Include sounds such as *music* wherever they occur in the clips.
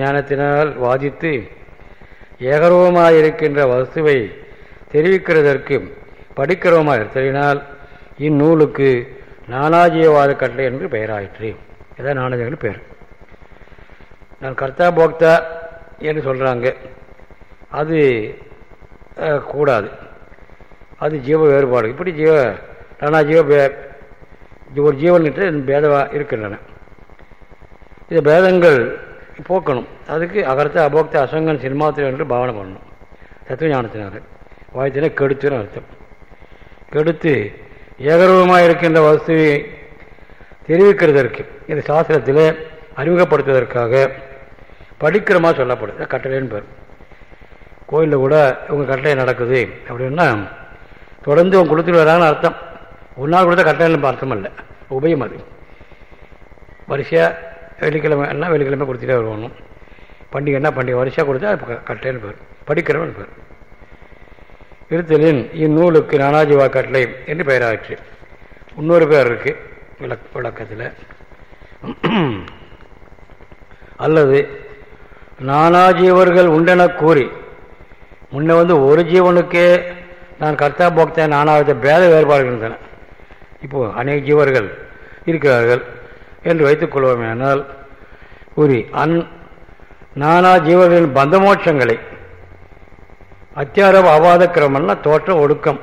ஞானத்தினால் வாதித்து ஏகரூபமாயிருக்கின்ற வஸ்துவை தெரிவிக்கிறதற்கு படிக்கிறோமா இருத்தலினால் இந்நூலுக்கு நானாஜீயவாத கட்டளை என்று பெயராயிற்று. இதான் நானாஜிகள் பெயர் நான் கர்த்தா போக்தா என்று சொல்கிறாங்க அது கூடாது. அது ஜீவ வேறுபாடு. இப்படி ஜீவ நானா ஜீவ பே- ஒரு ஜீவன்கிட்ட பேதவா இருக்கின்றன. இந்த பேதங்கள் போக்கணும். அதுக்கு அகர்த்த அபோக்த அசங்கன் சினிமாத்திரம் என்று பாவனை பண்ணணும். தத்துவ ஞானத்தினார் வாய்த்தின கெடுத்துன்னு அர்த்தம். கெடுத்து ஏகரூபமாக இருக்கின்ற வசதியை தெரிவிக்கிறதற்கு இந்த சாஸ்திரத்தில் அறிமுகப்படுத்துவதற்காக படிக்கிறமா சொல்லப்படுது. கட்டளைன்னு பேர். கோயிலில் கூட இவங்க கட்டளை நடக்குது அப்படின்னா தொடர்ந்து அவங்க கொடுத்துட்டு வராங்கன்னு அர்த்தம். ஒரு நாள் கொடுத்தா கட்டளைன்னு அர்த்தம் இல்லை. உபயம் அது. வரிசையாக வெள்ளிக்கிழமை எல்லாம் வெள்ளிக்கிழமை கொடுத்துட்டே வருவாங்க பண்டிகைன்னா பண்டிகை வரிசையாக கொடுத்தா அது கட்டளைன்னு பேர். படிக்கிறவன் பேர். இருத்தலின் இந்நூலுக்கு நானாஜிவா கட்டளை என்று பெயராச்சு இன்னொரு பேர் இருக்கு விளக் விளக்கத்தில். அல்லது நானாஜீவர்கள் உண்டென கூறி முன்ன வந்து ஒரு ஜீவனுக்கே நான் கர்த்தா போக்தேன் நானாவது பேத வேறுபாடுகள் இருந்தன. இப்போது அநேக ஜீவர்கள் இருக்கிறார்கள். என்று வைத்துக் கொள்வோமேனால் கூறி அந் நானா ஜீவர்களின் பந்தமோட்சங்களை அத்தியாரம் அவாத கிரமம்னா தோற்ற ஒடுக்கம்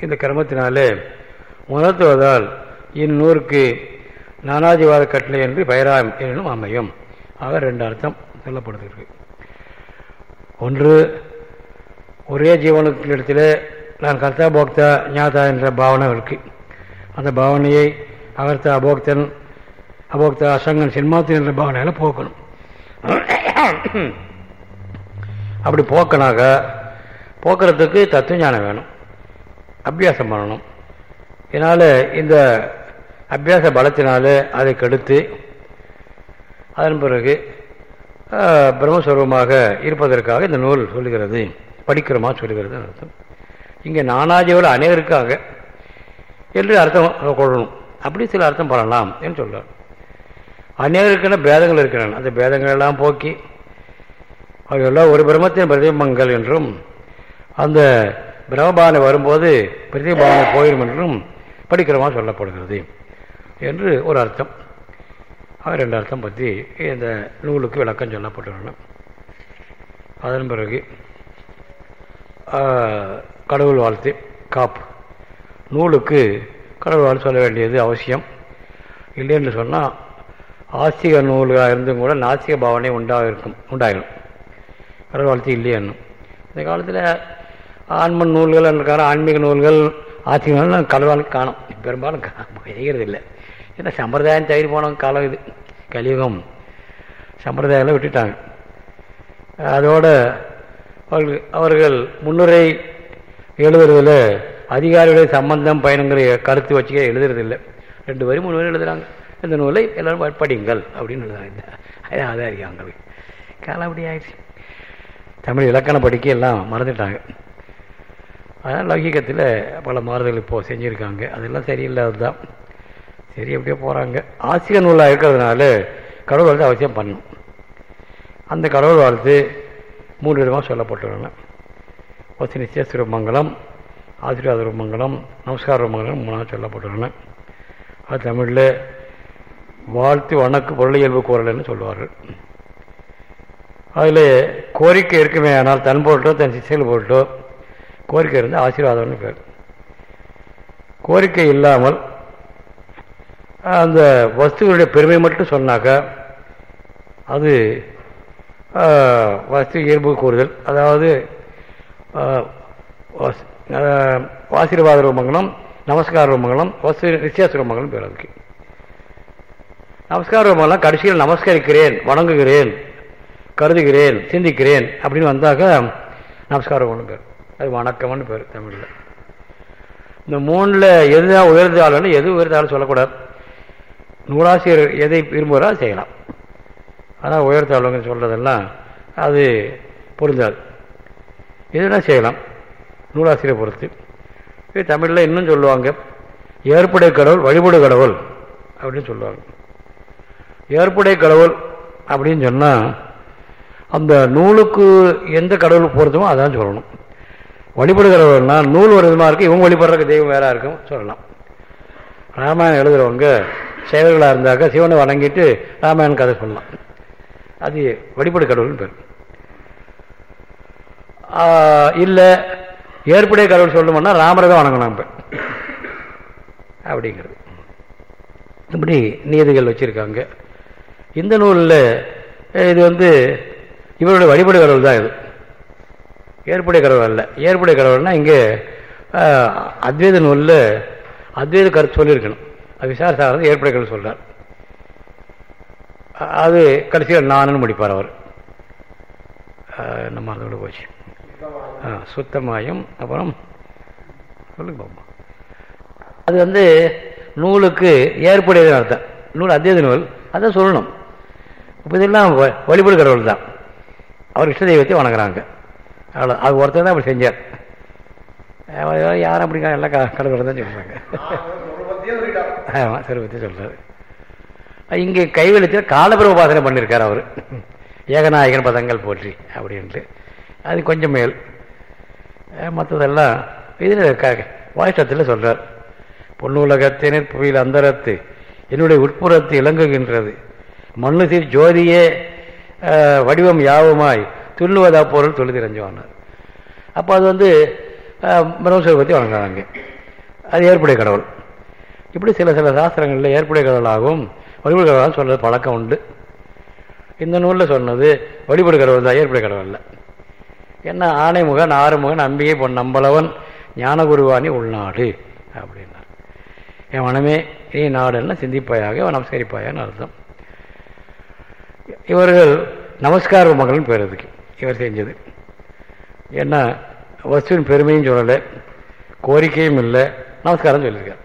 இந்த கிரமத்தினாலே உணர்த்துவதால் இந்நூறுக்கு நானாஜிவாத கட்டளை என்று பெயராம் எனும் அமையும். ஆக ரெண்டு அர்த்தம் சொல்லப்படுகிறது. ஒன்று ஒரே ஜீவனுக்கு இடத்துல நான் கர்த்தா போக்தா ஞாதா என்ற பாவனை இருக்கு. அந்த பாவனையை அகர்த்தா அபோக்தன் அபோக்தா அசங்கன் சின்மாத்தின் என்ற பாவனையில் போக்கணும். அப்படி போக்கனாக போக்குறதுக்கு தத்துவ ஞானம் வேணும். அபியாசம் பண்ணணும். இதனால் இந்த அபியாச பலத்தினால அதை கெடுத்து அதன் பிறகு பிரம்மஸ்வரூபமாக இருப்பதற்காக இந்த நூல் சொல்லுகிறது. படிக்கிறோமா சொல்லுகிறது அர்த்தம். இங்கே நானாஜியோட அநேகருக்காக என்று அர்த்தம் கொள்ளணும். அப்படி சில அர்த்தம் பண்ணலாம் என்று சொல்கிறார் அநேகருக்கான பேதங்கள் இருக்கிறான். அந்த பேதங்கள் எல்லாம் போக்கி அவையெல்லாம் ஒரு பிரம்மத்தின் பிரதிபிம்பங்கள் என்றும் அந்த பிரம்மபாவனை வரும்போது பிரதிபாவனை போயிடும் என்றும் படிக்கிறமா சொல்லப்படுகிறது என்று ஒரு அர்த்தம். ஆக ரெண்டு அர்த்தம் பற்றி இந்த நூலுக்கு விளக்கம் சொல்லப்பட்டுள்ளன அதன் பிறகு கடவுள் வாழ்த்து காப்பு நூலுக்கு கடவுள் வாழ்த்து சொல்ல வேண்டியது அவசியம். இல்லை என்று சொன்னால் ஆஸ்திக நூல்களாக இருந்தும் கூட நாசிக பாவனை உண்டாக இருக்கும் உண்டாயிடும் கடவுள் வாழ்த்து இல்லையன்னும் இந்த காலத்தில் ஆன்மன் நூல்கள் இருக்கான ஆன்மீக நூல்கள் ஆஸ்திக நூல்கள் கடவுளுக்கு காணும். பெரும்பாலும் செய்கிறது இல்லை. ஏன்னா சம்பிரதாயம் தயிர் போன காலம் இது. கலியுகம் சம்பிரதாயங்களை விட்டுட்டாங்க. அதோட அவர்கள் அவர்கள் முன்னுரை எழுதுறதில் அதிகாரிகளுடைய சம்பந்தம் பயணங்கிற கருத்து வச்சுக்க எழுதுறதில்லை. ரெண்டு வரி மூணு வரி எழுதுகிறாங்க இந்த நூலை எல்லாரும் படிங்கள் அப்படின்னு அதான் இருக்கு அவங்களுக்கு. காலம் அப்படி ஆயிடுச்சு. தமிழ் இலக்கணம் படிக்க எல்லாம் மறந்துட்டாங்க. அதனால் லௌகிகத்தில் பல மாறுதல் இப்போது செஞ்சுருக்காங்க. அதெல்லாம் சரியில்லாது தான் சரி அப்படியே போகிறாங்க ஆசிய நூலாக இருக்கிறதுனால கடவுள் வாழ்த்து அவசியம் பண்ணும். அந்த கடவுள் வாழ்த்து மூன்று விதமாக சொல்லப்பட்டுள்ளன. ஒசி நிச்சயஸ்வர மங்கலம் ஆசீர்வாத மங்கலம் நமஸ்கார மங்கலம் மூணாக சொல்லப்பட்டுள்ளன. அது தமிழில் வாழ்த்து வணக்கு பொருளியல்பு இயல்பு கூறல்னு சொல்லுவார்கள் அதில் கோரிக்கை இருக்குமே ஆனால் தன் போட்டோ தன் சிசையில் போட்டோ கோரிக்கை இருந்தால் ஆசீர்வாதம்னு பேர். கோரிக்கை இல்லாமல் அந்த வஸ்துகளுடைய பெருமை மட்டும் சொன்னாக்கா அது வஸ்து இயல்பு கூறுதல். அதாவது ஆசீர்வாத ரூபங்களும் நமஸ்கார ரூபங்களும் வஸ்து நிச்சயாச ரூபங்களும் பேர் அதுக்கு. நமஸ்கார கடைசியில் நமஸ்கரிக்கிறேன் வணங்குகிறேன் கருதுகிறேன் சிந்திக்கிறேன் அப்படின்னு வந்தாக்க நமஸ்கார ரூபம்னு பேர் அது வணக்கம்னு பேர் தமிழில். இந்த மூணில் எதுதான் உயர்ந்தாலும் எது உயர்ந்தாலும் சொல்லக்கூடாது. நூலாசிரியர் எதை விரும்புகிறா செய்யலாம். ஆனால் உயர்த்தாளுங்க சொல்கிறதெல்லாம் அது பொருந்தாது. எதுனா செய்யலாம். நூலாசிரியர் பொறுத்து. இது தமிழில் இன்னும் சொல்லுவாங்க ஏற்புடை கடவுள் வழிபடு கடவுள் அப்படின்னு சொல்லுவாங்க. ஏற்புடைய கடவுள் அப்படின்னு சொன்னால் அந்த நூலுக்கு எந்த கடவுள் பொருத்தமோ அதான் சொல்லணும். வழிபடுகிறவர்கள்னா நூல் ஒரு விதமாக இருக்குது இவங்க வழிபடுறதுக்கு தெய்வம் வேறாக இருக்கும் சொல்லலாம். ராமாயணம் எழுதுகிறவங்க சேவர்களாக இருந்தாக்க சிவனை வணங்கிட்டு ராமாயணம் கதை சொல்லலாம். அது வழிபடு கடவுள்னு பேர். இல்லை ஏற்புடைய கடவுள் சொல்லணும்னா ராமரை தான் வணங்கணும் இப்போ அப்படிங்கிறது. இப்படி நீதிகள் வச்சுருக்காங்க. இந்த நூலில் இது வந்து இவருடைய வழிபடு கடவுள் தான் இது. ஏற்புடைய கடவுள் அல்ல. ஏற்புடைய கடவுள்னா இங்கே அத்வைத நூலில் அத்வைத கருத்து சொல்லியிருக்கணும். அது விசாரசாரது ஏற்புடைய கடவுள் சொல்கிறார் அது கடைசியில் நானும் முடிப்பார் அவர். நம்ம அதோட போச்சு. சுத்தமாயும் அப்புறம் சொல்லுங்க பாப்பா அது வந்து நூலுக்கு ஏற்புடையது அர்த்தம். நூல் அத்தியத நூல் அதான் சொல்லணும். இப்போ இதெல்லாம் வழிபடு கடவுள் தான். அவர் இஷ்ட தெய்வத்தை வணங்குறாங்க. அவ்வளோ அது ஒருத்தர் தான் அப்படி செஞ்சார். யாரும் அப்படி எல்லாம் கடவுள் தான் சொல்கிறாங்க ஆமாம் சிறுபத்தி சொல்கிறார் இங்கே கைவெளித்தில் காலபிரம உபாசனை பண்ணியிருக்கார் அவர். ஏகநாயகன் பதங்கள் போற்றி அப்படின்ட்டு. அது கொஞ்சம் மேல். மற்றதெல்லாம் இதில் வாய்ச்சத்தில் சொல்கிறார் பொன்னுலகத்தினர் புவியில் அந்தரத்து என்னுடைய உட்புறத்து இலங்குகின்றது. மண்ணு ஜோதியே வடிவம் யாவுமாய் துள்ளுவதா பொருள் தொழுதிரஞ்சுவானார் அப்போ அது வந்து பிரம்மஸ்வரை வழங்குறாங்க. வணங்குறாங்க அது ஏற்புடைய கடவுள். இப்படி சில சில சாஸ்திரங்களில் ஏற்புடைய கடவுளாகவும் வழிபடு கடவுளாகவும் சொல்கிறது பழக்கம் உண்டு. இந்த நூலில் சொன்னது வழிபடு கடவுள் தான் ஏற்புடைய கடவுள் இல்லை. என்ன ஆணைமுகன் ஆறுமுகன் அம்பிகை பொன் நம்பளவன் ஞானகுருவானி உள்நாடு அப்படின்னார். என் மனமே நீ நாடுன்னா சிந்திப்பாயாக நமஸ்கரிப்பாயான்னு அர்த்தம். இவர்கள் நமஸ்கார மகள்னு பேர் அதுக்கு. இவர் செஞ்சது. ஏன்னா வஸ்துவின் பெருமையும் சொல்லலை கோரிக்கையும் இல்லை நமஸ்காரம் சொல்லியிருக்கார்.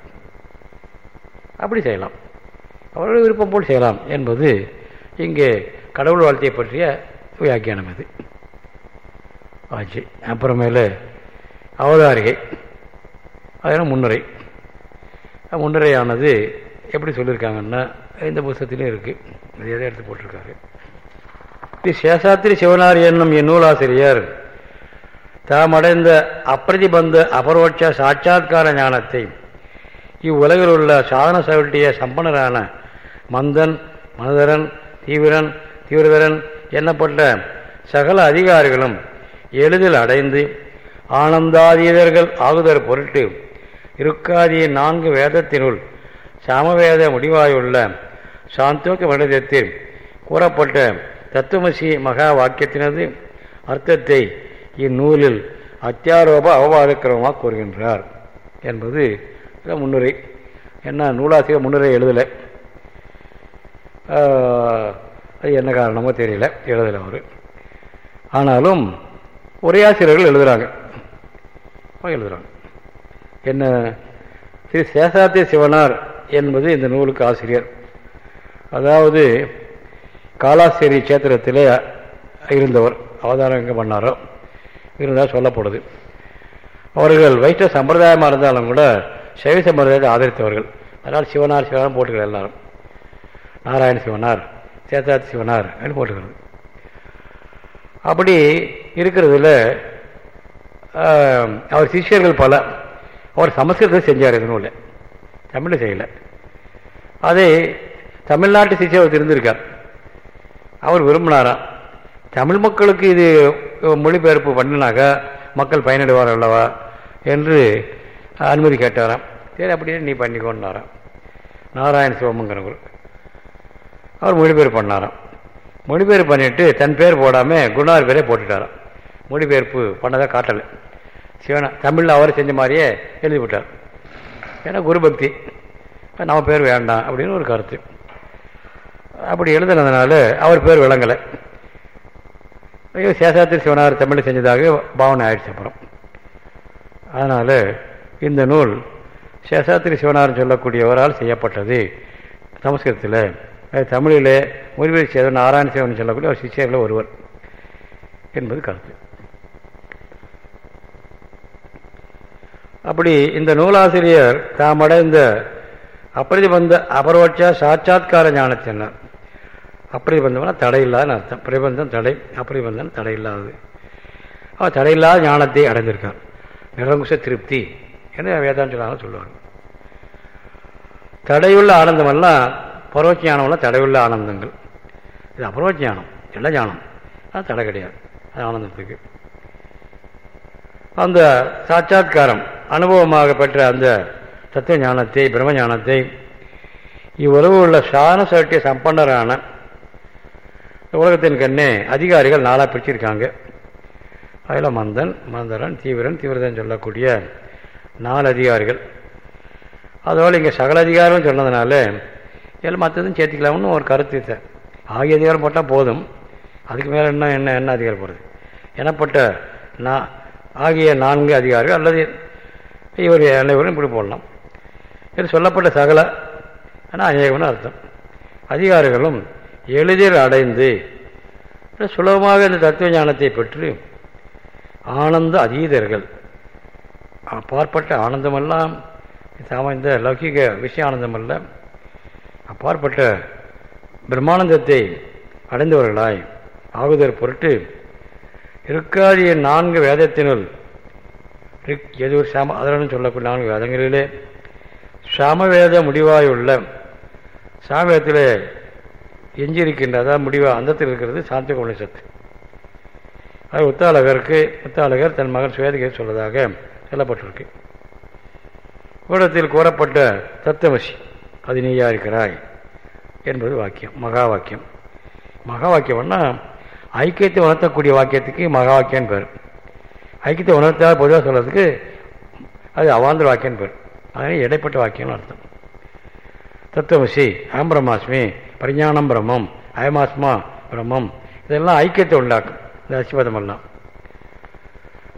அப்படி செய்யலாம். அவர்கள் விருப்பம் போல் செய்யலாம் என்பது இங்கே கடவுள் வாழ்த்தையை பற்றிய வியாக்கியானம் இது. ஆச்சு. அப்புறமேல அவதாரிகை. அதனால் முன்னுரை. முன்னுரையானது எப்படி சொல்லியிருக்காங்கன்னா இந்த புஸ்தத்திலே இருக்குது நிறைய எடுத்து போட்டிருக்காரு? ஸ்ரீ சேஷாத்திரி சிவனார் என்னும் என் தாம் தாமடைந்த அப்பிரதிபந்த அபரோட்ச சாட்சாத்கார ஞானத்தை இவ்வுலகில் உள்ள சாதன சவிட்டிய சம்பனரான மந்தன் மனதரன் தீவிரன் தீவிரதரன் என்னப்பட்ட சகல அதிகாரிகளும் எளிதில் அடைந்து ஆனந்தாதீதர்கள் ஆகுதர் பொருட்டு இருக்காதிய நான்கு வேதத்தினுள் சாமவேத முடிவாயுள்ள சாந்தோக்க வருடத்தில் கூறப்பட்ட தத்துவசி மகா வாக்கியத்தினது அர்த்தத்தை இந்நூலில் அத்தியாரோப அவபாதக்கிரமமாக கூறுகின்றார் என்பது முன்னுரை. என்ன நூலாசிரியர் முன்னுரை எழுதலை. அது என்ன காரணமோ தெரியல எழுதலை அவர். ஆனாலும் உரையாசிரியர்கள் எழுதுகிறாங்க எழுதுகிறாங்க என்ன ஸ்ரீ சேசாத்திய சிவனார் என்பது இந்த நூலுக்கு ஆசிரியர். அதாவது காலாசேரி சேத்திரத்தில் இருந்தவர் அவதாரம் எங்கே பண்ணாரோ இருந்தால் சொல்லப்படுது. அவர்கள் வைஷ்ணவ சம்பிரதாயமாக இருந்தாலும் கூட சைவ சம்பிரதாயத்தை ஆதரித்தவர்கள். அதனால் சிவனார் சிவனார் போட்டுக்கிறது எல்லாரும். நாராயண சிவனார் சேத்தாத் சிவனார் அப்படின்னு போட்டுக்கிறது. அப்படி இருக்கிறதுல அவர் சிஷியர்கள் பல. அவர் சமஸ்கிருதத்தை செஞ்சார் இந்த இல்லை. தமிழில் செய்யலை. அதை தமிழ்நாட்டு சிஷியர் இருந்திருக்கார் அவர் விரும்பினாராம் தமிழ் மக்களுக்கு இது மொழிபெயர்ப்பு பண்ணினாக்கா மக்கள் பயனடைவார் அல்லவா? என்று அனுமதி கேட்டாராம். சரி அப்படியே நீ பண்ணிக்கோன்னாராம் நாராயண சிவமங்கிறவர். அவர் மொழிபெயர்ப்பு பண்ணாராம். மொழிபெயர்ப்பு பண்ணிட்டு தன் பேர் போடாமல் குணார் பேரே போட்டுட்டாராம். மொழிபெயர்ப்பு பண்ணதாக காட்டலை. சிவனா தமிழில் அவர் செஞ்ச மாதிரியே எழுதி விட்டார். ஏன்னா குரு பக்தி நம்ம பேர் வேண்டாம் அப்படின்னு ஒரு கருத்து. அப்படி எழுதுனதுனால அவர் பேர் விளங்கலை. ஐயோ சேஷாத்திரி சிவனார் தமிழில் செஞ்சதாக பாவனை ஆயிடுச்சு அப்புறம். அதனால் இந்த நூல் சேஷாத்திரி சிவனார் சொல்லக்கூடியவரால் செய்யப்பட்டது. சமஸ்கிருதத்தில் தமிழில் முறிவீர் சேதன் நாராயண சிவன் சொல்லக்கூடிய ஒரு சிஷியர்கள் ஒருவர் என்பது கருத்து. அப்படி இந்த நூலாசிரியர் தாம் அடைந்த அப்பிரதிபந்த அபரோட்ச சாட்சாத்கார ஞானத்தினர் அப்பிரதிபந்தம்னா தடை அர்த்தம். பிரபந்தம் தடை அப்பிரதிபந்தம் தடையில்லாதது. அவர் தடையில்லாத ஞானத்தை அடைஞ்சிருக்கார் நிரங்குச திருப்தி என்று வேதாந்தலாக சொல்லுவாங்க. தடையுள்ள ஆனந்தமெல்லாம் பரோட்ச ஞானமெல்லாம் தடையுள்ள ஆனந்தங்கள். இது அபரோட்ச ஞானம் எல்லா ஞானம். அது தடை கிடையாது. அது ஆனந்தத்துக்கு. அந்த சாட்சாத்காரம் அனுபவமாக பெற்ற அந்த தத்துவ ஞானத்தை பிரம்ம ஞானத்தை இவ்வுறவு உள்ள சாதன சட்டிய சம்பன்னரான உலகத்தின் கண்ணே அதிகாரிகள் நாளாக பிரிச்சிருக்காங்க. அதில் மந்தன் மந்தரன் தீவிரன் தீவிரதன் சொல்லக்கூடிய நாலு அதிகாரிகள். அதோடு இங்கே சகல அதிகாரம் சொன்னதுனால எல்லாம் மற்றதும் சேர்த்துக்கலாம்னு ஒரு கருத்து ஆகிய அதிகாரம் போட்டால் போதும். அதுக்கு மேலே என்ன என்ன என்ன அதிகாரம் போடுறது எனப்பட்ட நான் ஆகிய நான்கு அதிகாரிகள் அல்லது இவர் அனைவரும் இப்படி போடலாம். இது சொல்லப்பட்ட சகல ஆனால் அநேகம்னு அர்த்தம். அதிகாரிகளும் எளிதில் அடைந்து சுலபமாக இந்த தத்துவ ஞானத்தை பெற்று ஆனந்த அதீதர்கள். அப்பாற்பட்ட ஆனந்தமெல்லாம் இந்த லௌகிக விஷய ஆனந்தமல்ல அப்பாற்பட்ட பிரம்மானந்தத்தை அடைந்தவர்களாய் ஆகுதர் பொருட்டு இருக்காதிய நான்கு வேதத்தினுள் எது சாம அதனும் சொல்லக்கூடிய நான்கு வேதங்களிலே சாமவேத முடிவாயுள்ள. சாமவேதத்தில் எஞ்சியிருக்கின்ற அதாவது முடிவாக அந்தத்தில் இருக்கிறது சாந்த உபனிஷத்து அது உத்தாலகருக்கு உத்தாலகர் தன் மகன் சுவேதகர் சொல்வதாக சொல்லப்பட்டிருக்கு. கூடத்தில் கூறப்பட்ட தத்துவசி அது நீயா இருக்கிறாய்? என்பது வாக்கியம் மகா வாக்கியம். மகா வாக்கியம்னா ஐக்கியத்தை உணர்த்தக்கூடிய வாக்கியத்துக்கு மகா வாக்கியம் பேர் ஐக்கியத்தை உணர்த்தாத பொதுவாக சொல்கிறதுக்கு அது அவாந்திர வாக்கியம் பேர் அதனால் இடைப்பட்ட வாக்கியம்னு அர்த்தம். தத்துவசி அகம் பிரம்மாஸ்மி பரிஞானம் பிரம்மம் அயமாஸ்மா பிரம்மம் இதெல்லாம் ஐக்கியத்தை உண்டாக்கும் இந்த அசிவதம் எல்லாம்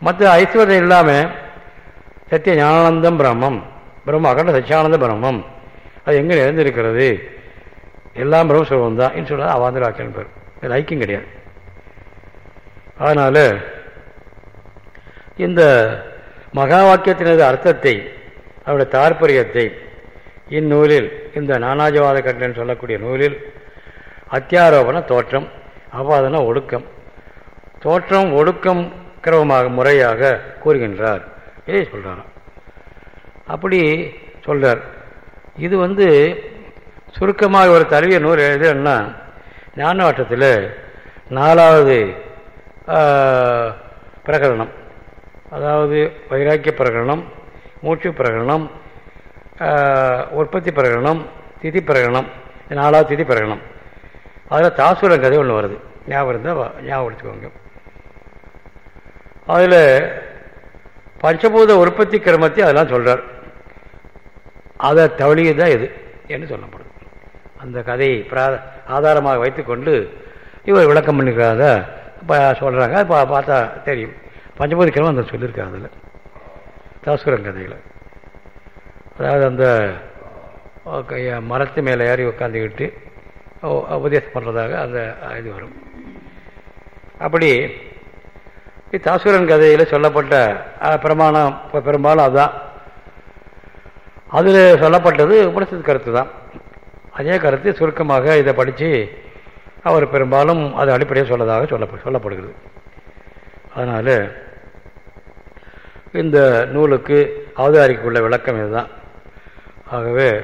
மற்ற ஐஸ்வதம் இல்லாமல் சத்திய ஞானானந்தம் பிரம்மம் பிரம்ம அகண்ட சச்சியானந்த பிரம்மம் அது எங்கே நிறைந்திருக்கிறது? எல்லாம் பிரம்ம சுலபம் தான் சொல்ல அவாந்திர வாக்கியம் பேர். இது ஐக்கியம் கிடையாது. அதனால் இந்த மகா வாக்கியத்தினது அர்த்தத்தை அவருடைய தாற்பயத்தை இந்நூலில் இந்த நானாஜவாத கட்டணம் சொல்லக்கூடிய நூலில் அத்தியாரோபண தோற்றம் அபாதன ஒடுக்கம் தோற்றம் ஒடுக்கம் கிரமமாக முறையாக கூறுகின்றார். இதை சொல்கிறாராம் அப்படி சொல்கிறார் இது வந்து சுருக்கமாக ஒரு தழுவிய நூல் எழுதுன்னா ஞானவாட்டத்தில் நாலாவது பிரகரணம் அதாவது வைராக்கிய பிரகடனம் மூச்சு பிரகடனம் உற்பத்தி பிரகடனம் திதி பிரகடனம் நாலாவது திதி பிரகடனம். அதில் தாசுரன் கதை ஒன்று வருது. ஞாபகம் இருந்தால் ஞாபகம் எடுத்துக்கோங்க. அதில் பஞ்சபூத உற்பத்தி கிரமத்தை அதெல்லாம் சொல்கிறார் அதை தவழியை தான் இது என்று சொல்லப்படுது அந்த கதையை ஆதாரமாக வைத்துக்கொண்டு இவர் விளக்கம் பண்ணிக்கிறத இப்போ சொல்கிறாங்க பார்த்தா தெரியும். பஞ்சபூத கிரமம் அந்த சொல்லியிருக்காங்க அதில். தாசுரன் கதையில். அதாவது அந்த மரத்து மேலே ஏறி உட்காந்துக்கிட்டு உபதேசம் பண்ணுறதாக அந்த இது வரும். அப்படி தாசுரன் கதையில் சொல்லப்பட்ட பிரமாணம் பெரும்பாலும் அதுதான் அதில் சொல்லப்பட்டது உபனிஷத்து கருத்து தான். அதே கருத்து சுருக்கமாக இதை படித்து அவர் பெரும்பாலும் அது அடிப்படையாக சொல்லதாக சொல்ல சொல்லப்படுகிறது. அதனால் இந்த நூலுக்கு அவதாரிக்குள்ள விளக்கம் இதுதான். ஆகவே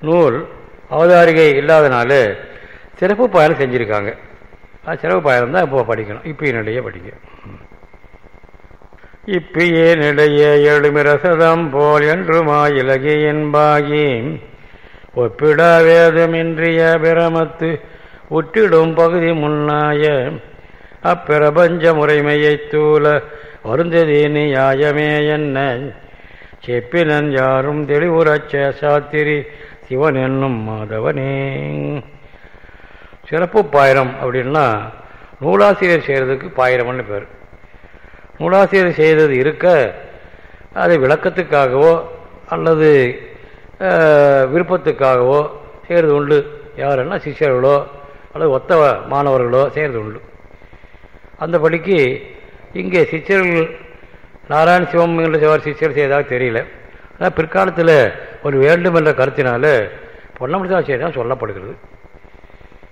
நூல் அவதாரிகை இல்லாதனால சிறப்பு பயணம் செஞ்சுருக்காங்க. அது சிறப்பு பயணம் தான் இப்போ படிக்கணும். இப்பியினிடையே படிக்க. இப்பியே நிலைய எழுமிரசதம் போல் என்றுமா இலகி என்பாகி ஒப்பிட வேதமின்றிய பிரமத்து உற்றிடும் பகுதி முன்னாய அப்பிரபஞ்ச முறைமையை தூல வருந்ததே நியாயமே என்ன செப்பினன் யாரும் தெளிவுறச்ச சாத்திரி சிவன் என்னும் மாதவனே. சிறப்பு பாயிரம் அப்படின்னா நூலாசிரியர் செய்கிறதுக்கு பாயிரம்னு பேர். நூலாசிரியர் செய்தது இருக்க அது விளக்கத்துக்காகவோ அல்லது விருப்பத்துக்காகவோ செய்கிறது உண்டு. யாருன்னா சிஷ்யர்களோ அல்லது ஒத்த மாணவர்களோ செய்கிறது உண்டு. அந்தபடிக்கு இங்கே சிச்சர்கள் நாராயண சிவம் என்ற சிவர் சிஷ்யர் செய்ததாக தெரியல. ஆனால் பிற்காலத்தில் ஒரு வேண்டும் என்ற கருத்தினால பொன்னமடிதான் செய்தான் சொல்லப்படுகிறது.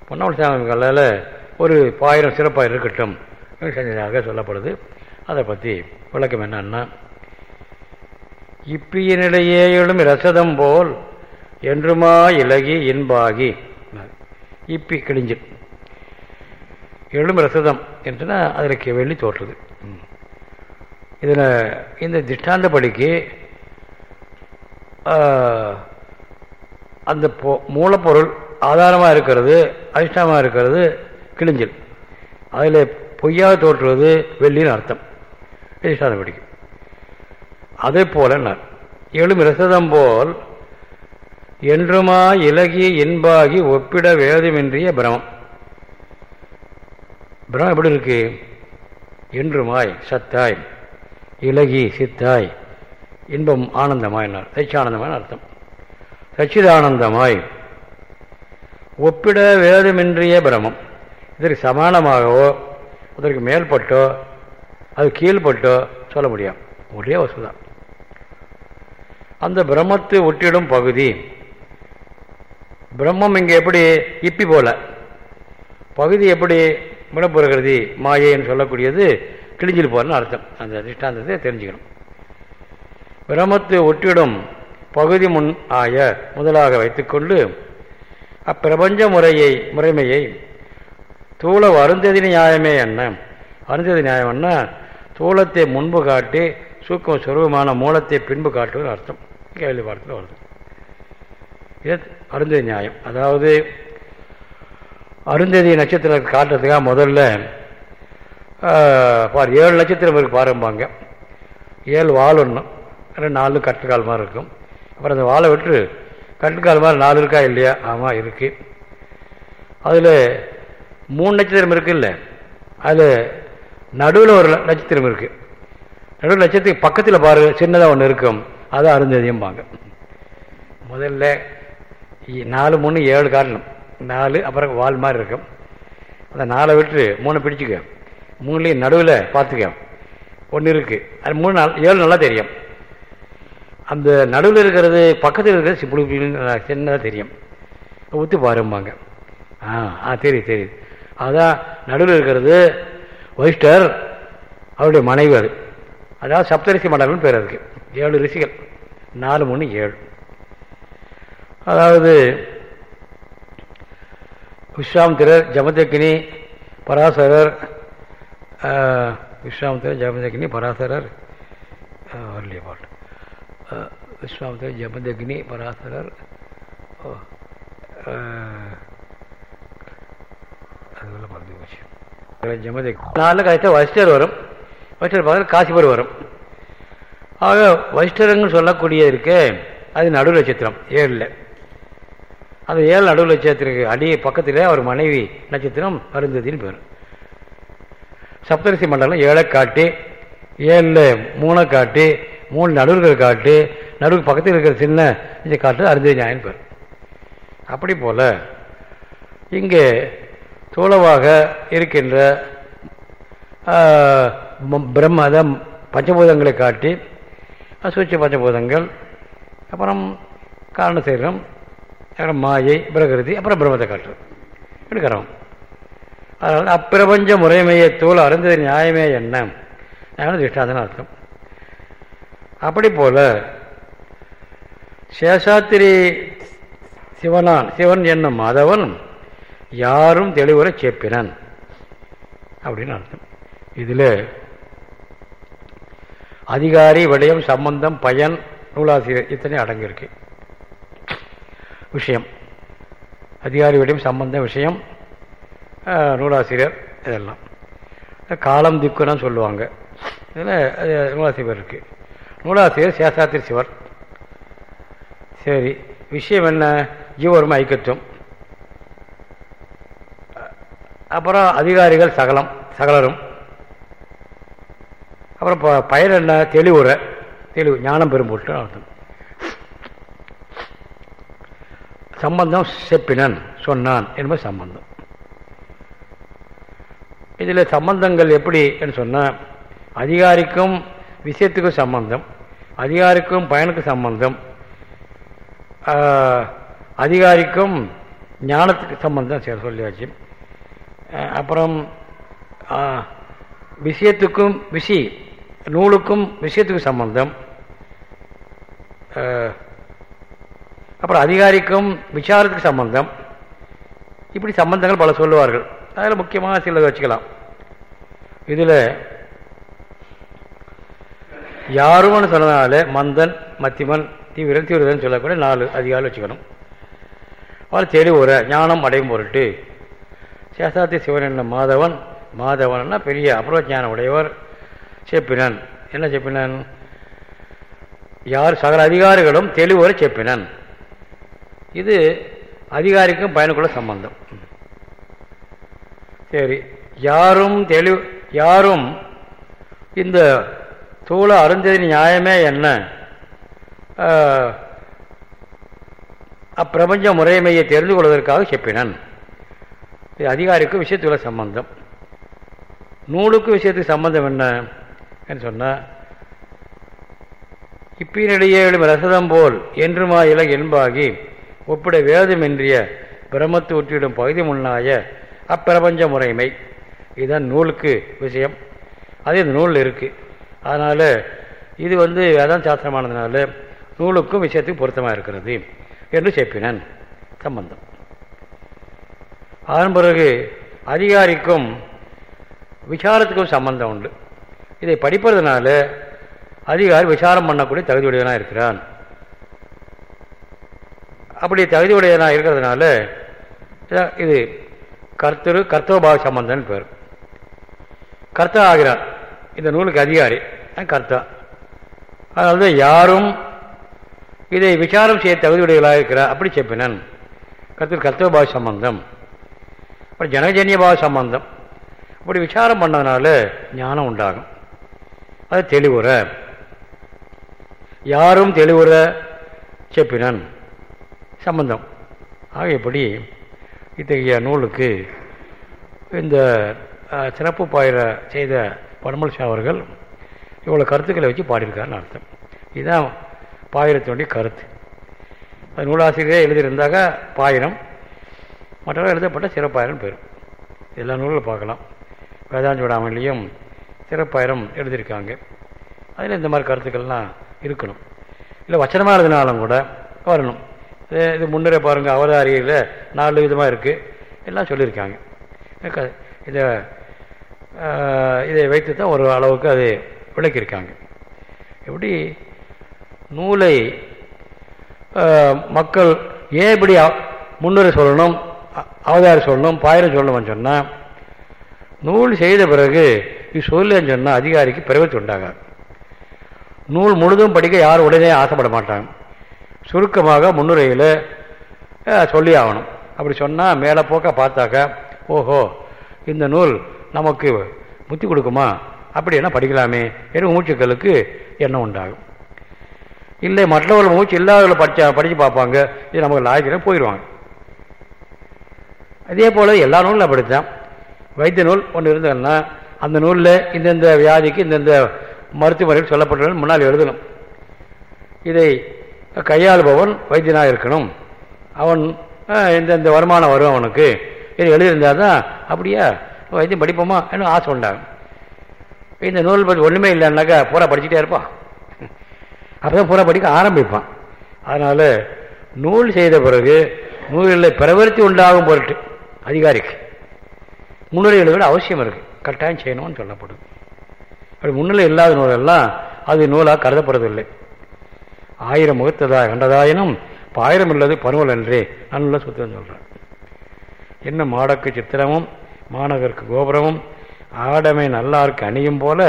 பொன்னாமல் கல்லால் ஒரு பாயிரம் சிறப்பாக இருக்கட்டும் செஞ்சதாக சொல்லப்படுது. அதை பற்றி விளக்கம் என்னன்னா இப்பியினிடையே எழும் ரசதம் போல் என்றுமா இலகி இன்பாகி. இப்பி கிழிஞ்சு எழும் ரசதம் என்றுனா அதில் வெள்ளி தோற்றுது. இதில் இந்த திஷ்டாந்தப்படிக்கு அந்த மூலப்பொருள் ஆதாரமாக இருக்கிறது அதிஷ்டமாக இருக்கிறது கிழிஞ்சல். அதில் பொய்யாக தோற்றுவது வெள்ளின்னு அர்த்தம். திஷ்டாந்தப்படிக்கு. அதே போல எழும் ரசதம் போல் என்றுமா இலகி இன்பாகி ஒப்பிட வேதமின்றிய பிரமம். பிரமம் எப்படி இருக்கு? என்றுமாய் சத்தாய். இலகி சித்தாய். இன்பம் ஆனந்தமாய் சச்சியானந்தமான அர்த்தம். சச்சிதானந்தமாய் ஒப்பிட வேதமின்றிய பிரமம் இதற்கு சமானமாகவோ அதற்கு மேல்பட்டோ அது கீழ்பட்டோ சொல்ல முடியும் ஒரே வசுதான் அந்த பிரம்மத்து ஒட்டிடும் பகுதி. பிரம்மம் இங்கே எப்படி இப்பி போல. பகுதி எப்படி விடப்புறகிறது மாயைன்னு சொல்லக்கூடியது கிழிஞ்சில் போகிறன்னு அர்த்தம். அந்த திஷ்டாந்தத்தை தெரிஞ்சுக்கணும். பிரமத்தை ஒட்டிடும் பகுதி முன் ஆய முதலாக வைத்துக்கொண்டு அப்பிரபஞ்ச முறையை முறைமையை தூள அருந்ததி நியாயமே என்ன? அருந்ததி நியாயம் என்ன? தூளத்தை முன்பு காட்டி சூக்கம் சுரூபமான மூலத்தை பின்பு காட்டுவது அர்த்தம். கேள்வி பாடத்தில் வருது. இது அருந்ததி நியாயம். அதாவது அருந்ததி நட்சத்திரத்தை காட்டுறதுக்காக முதல்ல பார் ஏழு நட்சத்திரம் இருக்குது பாரும்பாங்க ஏழு வால் ஒன்று ரெண்டு நாலு கட்டுக்கால் மாதிரி இருக்கும். அப்புறம் அந்த வாழை விட்டு கட்டுக்கால் மாதிரி நாலு இருக்கா இல்லையா? ஆமாம் இருக்குது அதில் மூணு நட்சத்திரம் இருக்குல்ல அதில் நடுவில் ஒரு நட்சத்திரம் இருக்குது நடுவில் நட்சத்திரம் பக்கத்தில் பாரு சின்னதாக ஒன்று இருக்கும். அதை அருந்ததியும்பாங்க. முதல்ல நாலு மூணு ஏழு காரணம் நாலு அப்புறம் வால் மாதிரி இருக்கும். அந்த நாலை விட்டு மூணு பிடிச்சிக்க. மூணுலேயும் நடுவில் பார்த்துக்கோ ஒன்று இருக்குது அது மூணு நாள் ஏழு நல்லா தெரியும். அந்த நடுவில் இருக்கிறது பக்கத்தில் இருக்கிறது சிப்பிளு சின்னதாக தெரியும். ஊற்றி பாரும்பாங்க. ஆ ஆ தெரியுது தெரியுது. அதான் நடுவில் இருக்கிறது ஒயிஸ்டர் அவருடைய மனைவி அது. அதாவது சப்தரிசி மண்டலம்னு பேர் அதுக்கு. ஏழு ரிசிகள் நாலு மூணு ஏழு. அதாவது விஸ்வாமித்திரர் ஜமதக்கினி பராசரர் விஸ்வாமித்திரர் ஜமதக்கினி பராசரர் வரலையே பாட்டு விஸ்வாமித்திரர் ஜமதக்னி பராசரர் அதுக்குள்ள மறந்து போச்சு ஜமதக் நாலு கழிச்சா வசிஷ்டர் வரும் வசிஷ்டர் பக்கத்தில் காசிபர் வரும் ஆக வசிஷ்டரங்கள் சொல்லக்கூடிய இருக்கு அது நடுவு நட்சத்திரம் ஏழில் அந்த ஏழு நடுவு நட்சத்திரத்துக்கு அடி பக்கத்தில் அவர் மனைவி நட்சத்திரம் அருந்ததின்னு பேர் சப்தரிசி மண்டலம் ஏழை காட்டி ஏழில் மூணை காட்டி மூணு நடுவர்கள் காட்டு நடுவுக்கு பக்கத்தில் இருக்கிற சின்ன இதை காட்டு அருந்ததி நியாயம் பேர். அப்படி போல் இங்கே தூளவாக இருக்கின்ற பிரம்ம அதான் பஞ்சபூதங்களை காட்டி சூட்ச பஞ்சபூதங்கள் அப்புறம் காரண சரீரம் அப்புறம் மாயை பிரகிருதி அப்புறம் பிரம்மத்தை காட்டுறது. எடுக்கிறோம் அதனால் அப்பிரபஞ்ச முறைமையை தூள் அருந்தது நியாயமே என்ன? நியாயம் திஷ்டாந்தன அர்த்தம். அப்படி போல சேஷாத்திரி சிவனான் சிவன் என்னும் மாதவன் யாரும் தெளிவுற சேப்பினான். அப்படின்னு அர்த்தம். இதில் அதிகாரி விடயம் சம்பந்தம் பயன் நூலாசிரியர் இத்தனை அடங்கியிருக்கு. விஷயம். அதிகாரி விடயம் சம்பந்தம் விஷயம் நூலாசிரியர் இதெல்லாம். காலம் திக்குன்னு சொல்லுவாங்க. இதில் நூலாசிரியர் இருக்குது நூலாசிரியர் சேஷாத்திரி சிவர். சரி விஷயம் என்ன? ஜீவரும் ஐக்கத்துவம் அப்புறம் அதிகாரிகள் சகலம் சகலரும். அப்புறம் பயன் என்ன? தெளிவுரை தெளிவு ஞானம் பெரும் போட்டு அர்த்தம். சம்பந்தம் செப்பினன் சொன்னான் என்பது சம்பந்தம். இதில் சம்பந்தங்கள் எப்படி என்று சொன்னால் அதிகாரிக்கும் விஷயத்துக்கும் சம்பந்தம் அதிகாரிக்கும் பயனுக்கு சம்பந்தம் அதிகாரிக்கும் ஞானத்துக்கு சம்பந்தம் சரி சொல்லியாச்சு. அப்புறம் விஷயத்துக்கும் விஷி நூலுக்கும் விஷயத்துக்கும் சம்பந்தம் அப்புறம் அதிகாரிக்கும் விசாரத்துக்கு சம்பந்தம் இப்படி சம்பந்தங்கள் பல சொல்லுவார்கள். அதில் முக்கியமாக சிலதை வச்சுக்கலாம். இதில் யாரும்னு சொன்னதுனால மந்தன் மத்திமன் தீவிரன் தீவிரதன் சொல்லக்கூடிய நாலு அதிகாரம் வச்சுக்கணும். அவர் தெளிவுற ஞானம் அடையும் பொருட்டு சேஷாத்தி சிவன் என்ன மாதவன்? மாதவன்னா பெரிய அப்புறம் ஞானம் உடையவர்? செப்பினன். என்ன செப்பினன்? யார் சகல அதிகாரிகளும் தெளிவுற செப்பினன். இது அதிகாரிக்கும் பயனுக்குள்ள சம்பந்தம். சரி. யாரும் தெளிவு யாரும் இந்த தூள அருந்ததின் நியாயமே என்ன? அப்பிரபஞ்ச முறைமையை தெரிந்து கொள்வதற்காக செப்பினன். இது அதிகாரிக்கும் விஷயத்துள்ள சம்பந்தம். நூலுக்கு விஷயத்துக்கு சம்பந்தம் என்ன? என்று சொன்னால் இப்பினிடையே எழும் ரசதம் போல் என்றுமா இல என்பாகி ஒப்பிட வேதமின்றிய பிரமத்து உற்றிடும் பகுதி முன்னாய அப்பிரபஞ்ச முறைமை. இதுதான் நூலுக்கு விஷயம். அது இந்த நூலில் இருக்குது அதனால் இது வந்து வேதாந்த சாஸ்திரமானதுனால நூலுக்கும் விஷயத்துக்கும் பொருத்தமாக இருக்கிறது என்று செப்பினன். சம்பந்தம். அதன் பிறகு அதிகாரிக்கும் விசாரத்துக்கும் சம்பந்தம் உண்டு. இதை படிப்பதுனால அதிகாரி விசாரம் பண்ணக்கூடிய தகுதியுடையவனாக இருக்கிறான். அப்படி தகுதியுடையவனாக இருக்கிறதுனால இது கர்த்தரு கர்த்தவபாவ சம்பந்தன் பேர். கர்த்தா ஆகிறார். இந்த நூலுக்கு அதிகாரி. கர்த்தா அதனால தான் யாரும் இதை விசாரம் செய்ய தகுதியுடையவர்களாக இருக்கிறார். அப்படி செப்பினன். கர்த்தர் கர்த்தவபாவ சம்பந்தம். அப்புறம் ஜனஜன்யபாவ சம்பந்தம். அப்படி விசாரம் பண்ணதுனால ஞானம் உண்டாகும். அது தெளிவுற. யாரும் தெளிவுற செப்பினன். சம்பந்தம். ஆக இப்படி இத்தகைய நூலுக்கு இந்த சிறப்பு பாயிர செய்த பன்மல் ஷா அவர்கள் இவ்வளோ கருத்துக்களை வச்சு பாடியிருக்காருன்னு அர்த்தம். இதுதான் பாயிரத்தினுடைய கருத்து. அது நூலாசிரியரே எழுதியிருந்தாக பாயிரம் மற்றவர்கள் எழுதப்பட்ட சிறப்பாயிரம் பேர். எல்லா நூல்களும் பார்க்கலாம். வேதாஞ்சூடாமலையும் சிறப்பாயிரம் எழுதியிருக்காங்க. அதில் இந்த மாதிரி கருத்துக்கள்லாம் இருக்கணும். இல்லை வச்சனமாக எழுதினாலும் கூட வரணும். இது இது முன்னரே பாருங்கள் அவதாரியில் நாலு விதமாக இருக்குது எல்லாம் சொல்லியிருக்காங்க. இதை இதை வைத்து தான் ஒரு அளவுக்கு அது விளக்கியிருக்காங்க. எப்படி? நூலை மக்கள் ஏன் இப்படி முன்னுரை சொல்லணும் அ- அவதாரம் சொல்லணும் பாயிரம் சொல்லணும்னு சொன்னால் நூல் செய்த பிறகு இது சொல்லன்னு சொன்னால் அதிகாரிக்கு பிறகு உண்டாகாது நூல் முழுதும் படிக்க யாரும் உடனே ஆசைப்பட மாட்டாங்க. சுருக்கமாக முன்னுரையில் சொல்லி ஆகணும் அப்படி சொன்னால் மேலே போக்க பார்த்தாக்கா ஓஹோ இந்த நூல் நமக்கு முத்தி கொடுக்குமா? அப்படி என்ன படிக்கலாமே? என்று மூச்சுக்களுக்கு எண்ணம் உண்டாகும். இல்லை மற்றவர்கள் மூச்சு இல்லாதவர்களை படிச்சா படித்து பார்ப்பாங்க. இது நமக்கு லாய்க்கிறேன் போயிடுவாங்க. அதே போல் எல்லா நூலும் அப்படித்தான். வைத்திய நூல் ஒன்று இருந்ததுன்னா அந்த நூலில் இந்தந்த வியாதிக்கு இந்தந்த மருத்துவமனைகள் முறைகள் முன்னால் எழுதணும். இதை கையாளுபவன் வைத்தியனாக இருக்கணும். அவன் இந்த இந்தந்த வருமானம் வரும் அவனுக்கு. இது எழுதியிருந்தால் தான் அப்படியா? வைத்தியம் படிப்போமா? என்ன ஆசை உண்டாகும் இந்த நூல் பற்றி ஒன்றுமே இல்லைன்னாக்கா பூரா படிச்சுட்டே இருப்பான். அப்போ தான் பூரா படிக்க ஆரம்பிப்பான். அதனால் நூல் செய்த பிறகு நூலில் பிரவர்த்தி உண்டாகும் பொருட்டு அதிகாரிக்கு. முன்னுரை எழுத அவசியம் இருக்குது கட்டாயம் செய்யணும்னு சொல்லப்படுது அப்படி முன்னிலை இல்லாத நூலெல்லாம் அது நூலாக கருதப்படுறதில்லை. ஆயிரம் முகத்ததா கண்டதாயினும் பாயிரம் இல்லது பருவல் என்றே நல்ல சுத்தம் சொல்கிறேன் என்ன மாடக்கு சித்திரமும் மாநகருக்கு கோபுரமும் ஆடமை நல்லாருக்கு அணியும் போல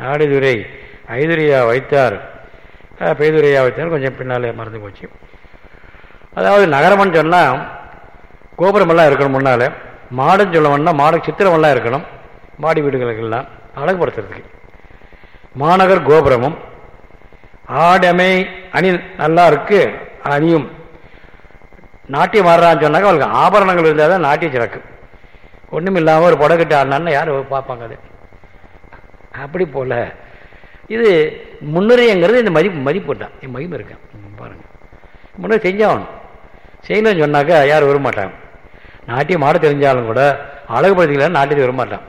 ஆடிதுரை ஐதுரையா வைத்தார். அஹ், பெய்துரையா வைத்தார். கொஞ்சம் பின்னாலே மறந்து போச்சு. அதாவது நகரம்னு சொன்னால் கோபுரமெல்லாம் இருக்கணும் முன்னால். மாடுன்னு சொல்லணும்னா மாடு சித்திரமெல்லாம் இருக்கணும். மாடி வீடுகளுக்கெல்லாம் அழகுபடுத்துறதுக்கு. மாநகர் கோபுரமும் ஆடமை அணி நல்லா இருக்கு அணியும். நாட்டியம் ஆடுறான்னு சொன்னாக்க அவளுக்கு ஆபரணங்கள் இருந்தால் தான் நாட்டியம் சிறக்கும் ஒன்றும் இல்லாமல் ஒரு புடக்கட்டு ஆடினான்னு யார் பார்ப்பாங்க அது? அப்படி போல். இது முன்னுரைங்கிறது இந்த மதிப்பு மதிப்பு தான் மகிமை இருக்கேன் பாருங்கள் முன்னே செஞ்சாகணும். செய்யணும்னு சொன்னாக்கா யாரும் வரமாட்டாங்க நாட்டியம் ஆட தெரிஞ்சாலும் கூட அழகுபடுத்திக்கலாம் நாட்டியத்தை வரமாட்டான்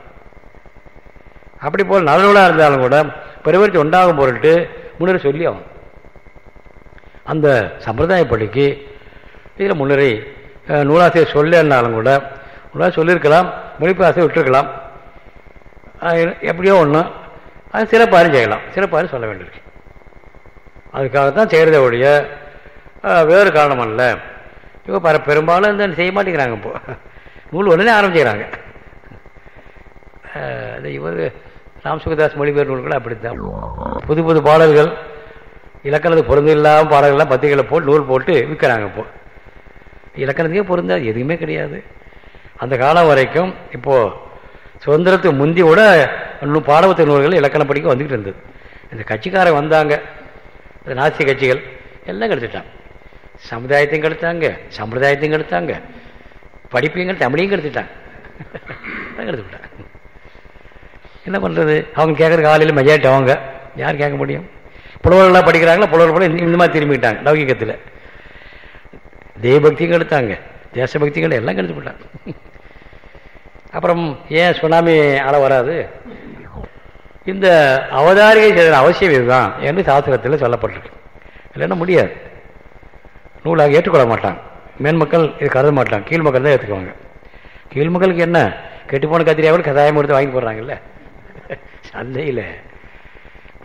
அப்படி போல் நல்ல இருந்தாலும் கூட பெருவரிச்சு உண்டாகும் பொருட்டு முன்னுரை சொல்லி ஆகும் அந்த சம்பிரதாயப்படிக்கு இதில் முன்னுரை நூலாசிரியர் சொல்லனாலும் கூட நூலாசிரியர் சொல்லியிருக்கலாம் மொழிப்பு ஆசையை விட்டுருக்கலாம் எப்படியோ ஒன்று அது சிறப்பாரும் செய்யலாம். சிறப்பாரும் சொல்ல வேண்டியிருக்கு. அதுக்காகத்தான் செய்கிறத ஒழிய வேறு காரணம் அல்ல இப்போ பர பெரும்பாலும் இந்த செய்ய மாட்டேங்கிறாங்க இப்போ. நூல் உடனே ஆரம்பிச்சுக்கிறாங்க. அது இவர் ராம்சுகதாஸ் மொழிபெயர் நூல்கள் அப்படித்தான். புது புது பாடல்கள் இலக்கணத்துக்கு பொருந்து இல்லாமல் பாடல்கள்லாம் பத்திரிகையில் போட்டு நூல் போட்டு விற்கிறாங்க இப்போ. இலக்கணத்துக்கே பொருந்தாது எதுவுமே கிடையாது. அந்த காலம் வரைக்கும் இப்போது சுதந்திரத்துக்கு முந்தி கூட இன்னும் நூல்கள் இலக்கண படிக்க வந்துக்கிட்டு இருந்தது. இந்த கட்சிக்காரன் வந்தாங்க. இந்த நாசிய கட்சிகள் எல்லாம் கெடுத்துட்டாங்க. சமுதாயத்தையும் கெடுத்தாங்க சம்பிரதாயத்தையும் கெடுத்தாங்க படிப்பையும் தமிழையும் கெடுத்துட்டாங்க. எல்லாம் கெடுத்து விட்டாங்க என்ன பண்ணுறது அவங்க கேட்குற காலையில் மெஜாரிட்டி அவங்க. யார் கேட்க முடியும்? புலவர்களாக படிக்கிறாங்களா? புலவர் போல இந்த மாதிரி திரும்பிட்டாங்க லௌகிக்கத்தில் தெய்வபக்தியும் கெடுத்தாங்க தேசபக்திகள் எல்லாம் கெடுத்து விட்டாங்க அப்புறம் ஏன் சுனாமி அலை வராது? இந்த அவதாரிகை செய்த அவசியம் இதுதான் என்று சாஸ்திரத்தில் சொல்லப்பட்டிருக்கு. இல்லைன்னா முடியாது. நூலாக ஏற்றுக்கொள்ள மாட்டாங்க. மேன்மக்கள் இது கருத மாட்டாங்க. கீழ் மக்கள் தான் ஏற்றுக்குவாங்க கீழ் மக்களுக்கு என்ன? கெட்டுப்போன கத்திரியாவில் கதாயம் எடுத்து வாங்கி போடுறாங்கல்ல? சந்தையில்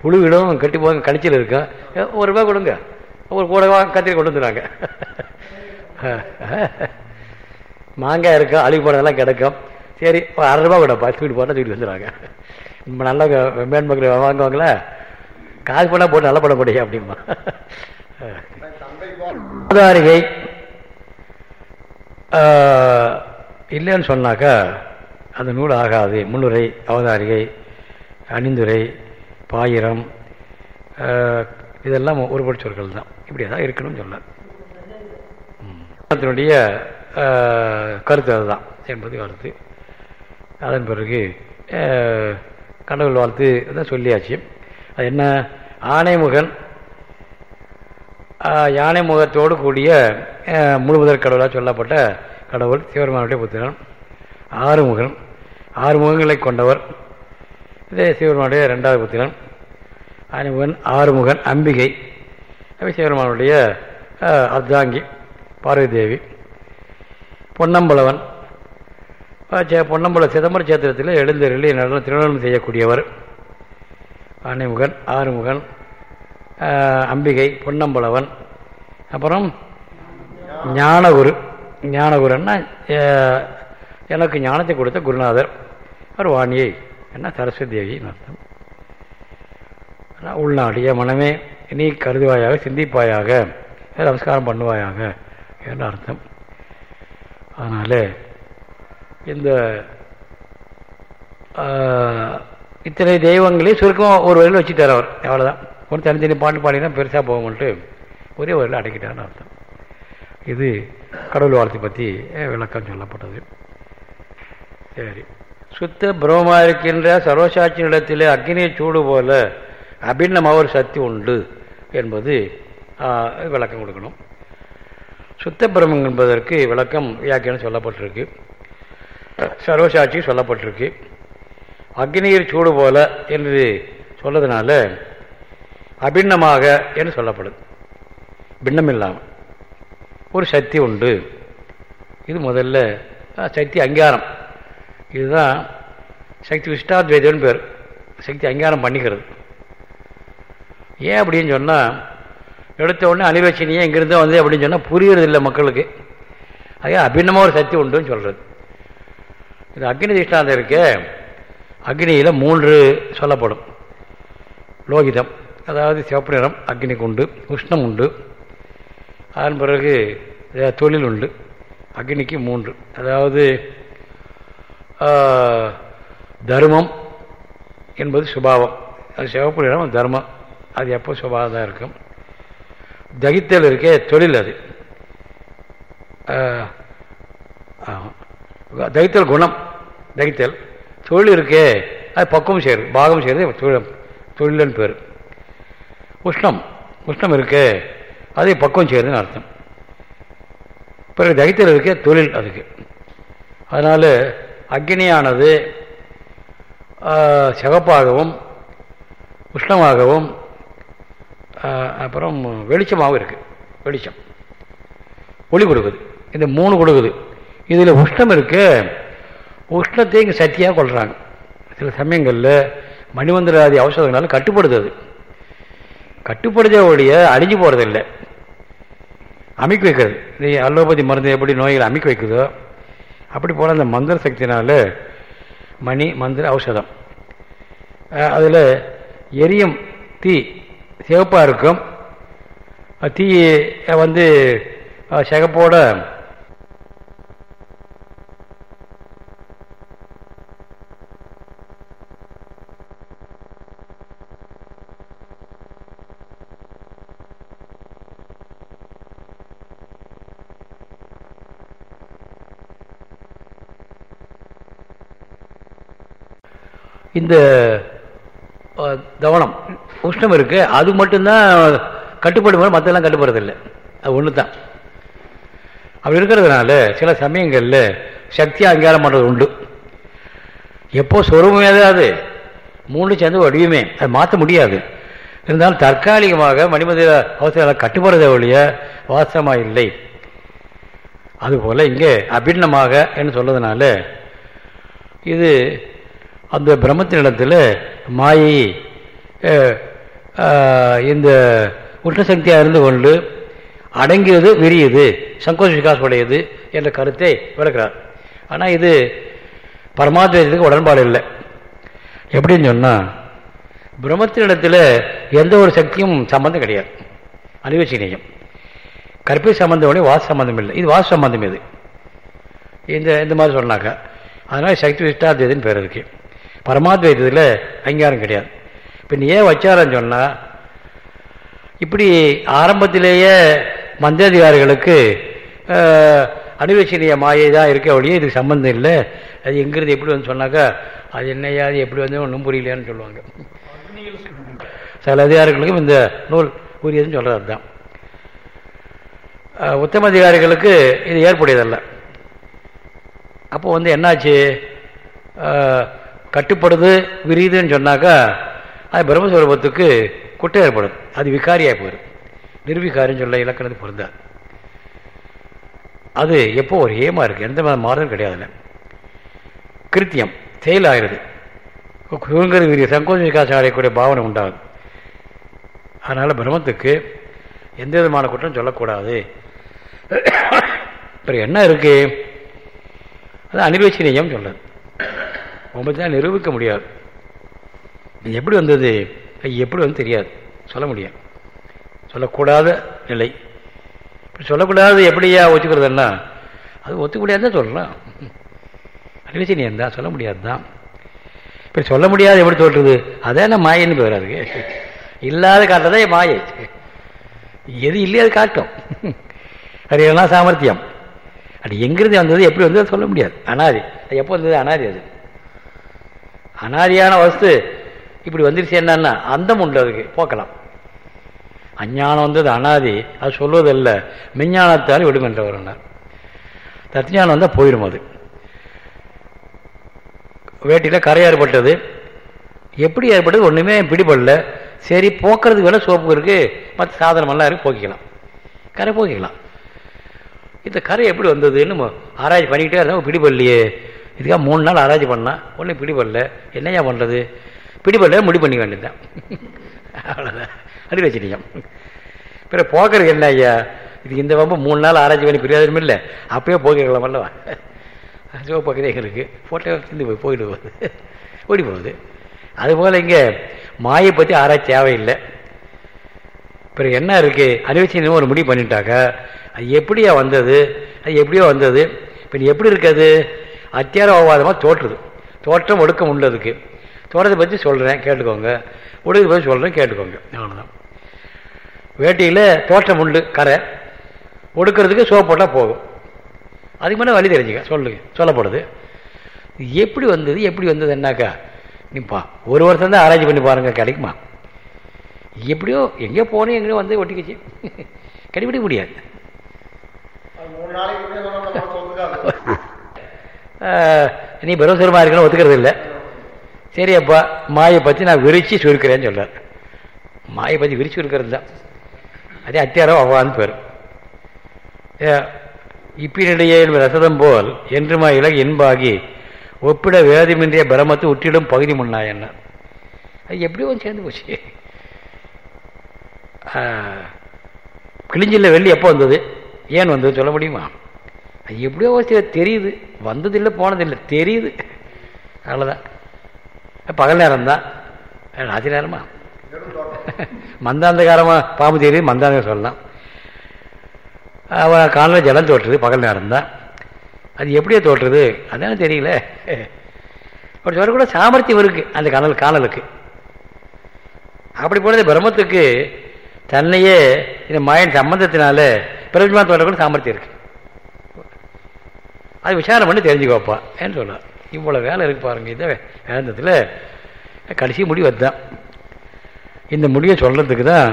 புழுவிடும் கட்டி போக கணிச்சில் இருக்கும் ஒரு ரூபாய் கொடுங்க. ஒரு கூட கத்திரி கொண்டு வந்துடுறாங்க. மாங்காய் இருக்கும் அழுகி போனதெல்லாம் கிடைக்கும். சரி அரை ரூபா கூட தூக்கிட்டு போட்டால் தூக்கிட்டு வந்துடுறாங்க. நம்ம நல்லா மேன்மக்கள் வாங்குவாங்களே. காசு போனால் போட்டு நல்லா பண்ண முடியும் அப்படிமா அவதாரிகை இல்லைன்னு சொன்னாக்கா அந்த நூல் ஆகாது. முன்னுரை அவதாரிகை அணிந்துரை பாயிரம் இதெல்லாம் ஒருபடி சொற்கள் தான். இப்படி தான் இருக்கணும்னு சொன்னார் அதனுடைய கருத்து அதுதான். என்பது கருத்து. அதன் பிறகு கடவுள் வாழ்த்து தான் சொல்லியாச்சு. அது என்ன? ஆணைமுகன் யானை முகத்தோடு கூடிய ஆஹ், முழுமுதற் கடவுளாக சொல்லப்பட்ட கடவுள் சிவருமானுடைய புத்திரன் ஆறுமுகன். ஆறு முகங்களை கொண்டவர் இதே சிவபெருமானுடைய ரெண்டாவது புத்திரன் அனுமன் ஆறுமுகன் அம்பிகை அவை சிவபெருமானுடைய அர்த்தாங்கி பார்வதி தேவி பொன்னம்பலவன் சே- பொன்னம்பல சிதம்பர சேத்திரத்தில் எழுந்தருளி நடனம் திருநலம் செய்யக்கூடியவர். அணிமுகன் ஆறுமுகன் அம்பிகை பொன்னம்பலவன். அப்புறம் ஞானகுரு. ஞானகுருன்னா எனக்கு ஞானத்தை கொடுத்த குருநாதர் அவர் வாணியை. என்ன சரஸ்வதி தேவின்னு அர்த்தம்? உள்நாடிய மனமே நீ கருதுவாயாக சிந்திப்பாயாக நமஸ்காரம் பண்ணுவாயாக என்று அர்த்தம். அதனால் இந்த இத்தனை தெய்வங்களையும் சுருக்கமாக ஒரு வரையில் வச்சுட்டார் அவர். அவ்வளோதான் ஒரு தனித்தனி பாட்டு பாடினா பெருசாக போகும்ட்டு ஒரே வரையில் அடக்கிட்டார்னு அர்த்தம். இது கடவுள் வாழ்த்தை பற்றி விளக்கம் சொல்லப்பட்டது. சரி. சுத்த பிரம்மமா இருக்கின்ற சர்வசாட்சி நிலத்திலே அக்னியை சூடு போல அபிண்ணமாக ஒரு சக்தி உண்டு என்பது விளக்கம் கொடுக்கணும். சுத்த பிரமம் என்பதற்கு விளக்கம் வியாக்கியம் சொல்லப்பட்டிருக்கு. சர்வசாட்சி சொல்லப்பட்டிருக்கு. அக்னியில் சூடு போல என்று சொல்லதுனால அபிண்ணமாக என்று சொல்லப்படுது பின்னம் இல்லாமல் ஒரு சக்தி உண்டு. இது முதல்ல சக்தி அங்கீகாரம். இதுதான் சக்தி விஷ்டாத்வைதம்னு பேர். சக்தி அங்கீகாரம் பண்ணிக்கிறது. ஏன் அப்படின்னு சொன்னால் எடுத்த உடனே அனிர்வச்சனியே இங்கிருந்து வந்து அப்படின்னு சொன்னால் புரியறது இல்லை மக்களுக்கு. அதே அபிண்ணமாக ஒரு சக்தி உண்டுன்னு சொல்கிறது இது அக்னி திஷ்டாந்தம் இருக்கே அக்னியில் மூன்று சொல்லப்படும். லோகிதம் அதாவது சிவப்பு நிறம் அக்னிக்கு உண்டு உஷ்ணம் உண்டு. அதன் பிறகு தொழில் உண்டு அக்னிக்கு மூன்று. அதாவது தர்மம் என்பது சுபாவம். அது சிவப்பு நிறம் தர்மம். அது எப்போ சுபாவம் தான் இருக்கும். தகித்தல் இருக்கே தொழில் அது. தகித்தல் குணம். தகித்தல். தொழில் இருக்கே அது பக்குவம் செய்கிறது பாகம் செய்கிறது தொழில் தொழில்னு பேர். உஷ்ணம். உஷ்ணம் இருக்கே அதை பக்குவம் செய்யறதுன்னு அர்த்தம். பிறகு தகித்தல் இருக்கே தொழில் அதுக்கு. அதனால் அக்னியானது சிவப்பாகவும் உஷ்ணமாகவும் அப்புறம் வெளிச்சமாகவும் இருக்குது வெளிச்சம். ஒளி கொடுக்குது. இந்த மூணு கொடுக்குது. இதில் உஷ்ணம் இருக்கு. உஷ்ணத்தை இங்கே சக்தியாக கொள்கிறாங்க சில சமயங்களில் மணிமந்திராதி அவசரங்களால் கட்டுப்படுது அது. கட்டுப்படுத்த ஒழிய அழிஞ்சு போகிறதில்லை அமைக்க வைக்கிறது. இந்த அலோபதி மருந்து எப்படி நோய்களை அமைக்க வைக்குதோ அப்படி போல் அந்த மந்திர சக்தினால் மணி மந்திர ஔஷதம். அதில் எரியும் தீ சிவப்பாக இருக்கும். தீ வந்து சிகப்போட இந்த கவனம் உஷ்ணம் இருக்குது அது மட்டும்தான் கட்டுப்படும் மற்றெல்லாம் கட்டுப்படுறதில்லை. அது ஒன்று தான் அப்படி இருக்கிறதுனால சில சமயங்களில் சக்தி அங்கீகாரம் பண்ணுறது உண்டு. எப்போ சொருபமே அது மூணு சேர்ந்து வடிவமே அதை மாற்ற முடியாது. இருந்தாலும் தற்காலிகமாக மணிமந்திர அவசரம் கட்டுப்படுறத ஒழிய வாசமாக இல்லை அதுபோல் இங்கே அபிண்ணமாக என்று சொல்றதுனால இது அந்த பிரம்மத்தினிடத்தில் மாயை இந்த உஷ்ணசக்தியாக இருந்து கொண்டு அடங்கியது விரியுது சங்கோஷ விகாஸ் உடையது என்ற கருத்தை விளக்கிறார். ஆனால் இது பரமாத்மத்துக்கு உடன்பாடு இல்லை. எப்படின்னு சொன்னால் பிரம்மத்தினிடத்தில் எந்த ஒரு சக்தியும் சம்பந்தம் கிடையாது. அனிவச்சனீயம் கற்பை சம்பந்தம் உடைய வாச சம்பந்தம் இல்லை. இது வாச சம்பந்தம் இது. இந்த இந்த மாதிரி சொன்னாக்கா அதனால் சக்தி விஷ்டாத்வைதன்னு பேர் இருக்குது பரமாத்வைத்தத்தில் அங்கீகாரம் கிடையாது. இப்போ நீ ஏன் வச்சாரன்னு சொன்னால் இப்படி ஆரம்பத்திலேயே மந்திரதிகாரிகளுக்கு அணுவச்சனிய மாயை தான் இருக்க ஒழிய இதுக்கு சம்மந்தம் இல்லை. அது எங்கிறது எப்படி வந்து சொன்னாக்கா அது என்னையா அது எப்படி வந்து ஒன்றும் புரியலையான்னு சொல்லுவாங்க. சில அதிகாரிகளுக்கும் இந்த நூல் உரியதுன்னு சொல்கிறது தான். உத்தம அதிகாரிகளுக்கு இது ஏற்புடையதல்ல. அப்போ வந்து என்னாச்சு? கட்டுப்படுது விரியுதுன்னு சொன்னாக்கா அது பிரம்மஸ்வரூபத்துக்கு குட்டை ஏற்படும். அது விகாரியாக போயிடும். நிர்விகாரின்னு சொல்ல இலக்கணத்து பொருந்தாது. அது எப்போ ஒரு ஏமா இருக்குது எந்த மாறுதலும் கிடையாதுல்ல கிருத்தியம் செயல் ஆகிறது. விரிய சங்கோஜ விகாசம் அடையக்கூடிய பாவனை உண்டாகுது அதனால் பிரம்மத்துக்கு எந்த விதமான குற்றம் சொல்லக்கூடாது. அப்புறம் என்ன இருக்கு? அது அனிர்வச்சனீயம் சொல்லுது ஒன்பது நிரூபிக்க முடியாது. எப்படி வந்தது? எப்படி வந்து தெரியாது. சொல்ல முடியாது. சொல்லக்கூடாத நிலை. இப்படி சொல்லக்கூடாது எப்படியா ஒத்துக்கிறதுன்னா அது ஒத்துக்க முடியாது சொல்லலாம் நீ தான் சொல்ல முடியாது தான் இப்படி சொல்ல முடியாது எப்படி தோற்றுது அதான் என்ன பேர் அதுக்கு இல்லாத காட்டுறதே மாயை. எது இல்லையாது காட்டும். அது எல்லாம் சாமர்த்தியம். அது எங்கிருந்து வந்தது எப்படி வந்தது சொல்ல முடியாது. அனாதி. அது எப்போ வந்தது? அனாதி அது. அனாதியான வஸ்து. இப்படி வந்துருச்சு என்னன்னா அந்தம் உண்டு அதுக்கு. போக்கலாம். அஞ்ஞானம் வந்தது அனாதி. அது சொல்வதல்ல. மெஞ்ஞானத்தால் விடுமென்றவர் தத்ஞானம் வந்தால் போயிடும் அது. வேட்டியில் கரை ஏற்பட்டது. எப்படி ஏற்பட்டது ஒன்றுமே பிடிபடல. சரி போக்குறதுக்கு வேலை சோப்பு இருக்குது மற்ற சாதனமெல்லாம் இருக்குது போக்கிக்கலாம். கரை போக்கிக்கலாம். இந்த கரை எப்படி வந்ததுன்னு ஆராய்ச்சி பண்ணிக்கிட்டே இருந்தால் பிடிபடலையே. இதுக்காக மூணு நாள் ஆராய்ச்சி பண்ணால் ஒன்றும் பிடிபடல. என்னையா பண்ணுறது பிடிபடல முடி பண்ணிக்க வேண்டியதுதான். அவ்வளோதான் அடி பிற போக்குறது என்ன ஐயா இது இந்த வம்பு மூணு நாள் ஆராய்ச்சி பண்ணி பிரயோஜனம் இல்லை. அப்பயே போக்கிக்கலாம் அல்லவா சிவப்பக்கதே எங்களுக்கு ஃபோட்டோ இருந்து போய் போயிட்டு போகுது. ஓடி போகுது. அதுபோல் இங்கே மாயை பற்றி ஆராய்ச்சி தேவையில்லை. பிறகு என்ன இருக்குது அனிவச்சனம் ஒரு முடிவு பண்ணிட்டாக்கா அது எப்படியா வந்தது? அது எப்படியோ வந்தது. இப்போ எப்படி இருக்காது அத்தியாரவாதமாக தோற்றுது. தோற்றம் ஒடுக்கம் உள்ளதுக்கு. தோற்றத்தை பற்றி சொல்கிறேன் கேட்டுக்கோங்க. ஒடுக்கத்தை பற்றி சொல்கிறேன் கேட்டுக்கோங்க. அவ்வளோதான் வேட்டியில் தோற்றம் உண்டு கரை. ஒடுக்கிறதுக்கு சோப்பு போட்டால் போகும் அதுக்கு மேலே வழி தெரிஞ்சுக்க சொல்லுங்க சொல்லப்படுது. எப்படி வந்தது எப்படி வந்தது என்னாக்கா? நீப்பா ஒரு வருஷம் தான் ஆராய்ச்சி பண்ணி பாருங்கள் கிடைக்குமா? எப்படியோ எங்கேயோ போனோம் எங்கேயோ வந்து ஒட்டிக்கிச்சு. கண்டுபிடிக்க முடியாது. நீ பிரம்மஸ்வரமாக இருக்கணும் ஒத்துக்கிறது இல்லை. சரி அப்பா மாயை பற்றி நான் விரிச்சு சுருக்கிறேன்னு சொல்கிறார் மாயை பற்றி விரிச்சு இருக்கிறது தான். அதே அத்தியாரம் அவ்வான்னு பேர். இப்பினிடையே ரசதம் போல் என்றுமா இலகு இன்பாகி ஒப்பிட வேதமின்றிய பிரமத்து உற்றிடும் பகுதி முன்னா என்ன? அது எப்படி சேர்ந்து போச்சு. கிழிஞ்சில் வெள்ளி எப்போ வந்தது? ஏன் வந்தது? சொல்ல முடியுமா? அது எப்படியோ தெரியுது. வந்ததில்லை போனதில்லை. தெரியுது. அவ்வளோதான் பகல் நேரம் தான் ராத்திரி நேரமா? *laughs* மந்தாந்தகாரமாக பாம்பு தெரியுது மந்தாந்தகம் சொல்லலாம். அவன் காலையில் ஜலம் தோற்றுது பகல் நேரம் தான் அது எப்படியே தோற்றுது? அதானே தெரியல. அப்படி சொல்ல கூட சாமர்த்தியம் இருக்குது அந்த கனல் காணலுக்கு. அப்படி போனது பிரம்மத்துக்கு தன்னையே இந்த மாயின் சம்பந்தத்தினால பிரதிமா தோற்ற கூட சாமர்த்தியம் இருக்குது அது விசாரம் பண்ணி தெரிஞ்சுக்கோப்பா. ஏன்னு சொல்லலாம் இவ்வளோ வேலை இருக்கு பாருங்க. இதை வேந்தத்தில் கடைசி முடிவு அதுதான். இந்த முடிவை சொல்கிறதுக்கு தான்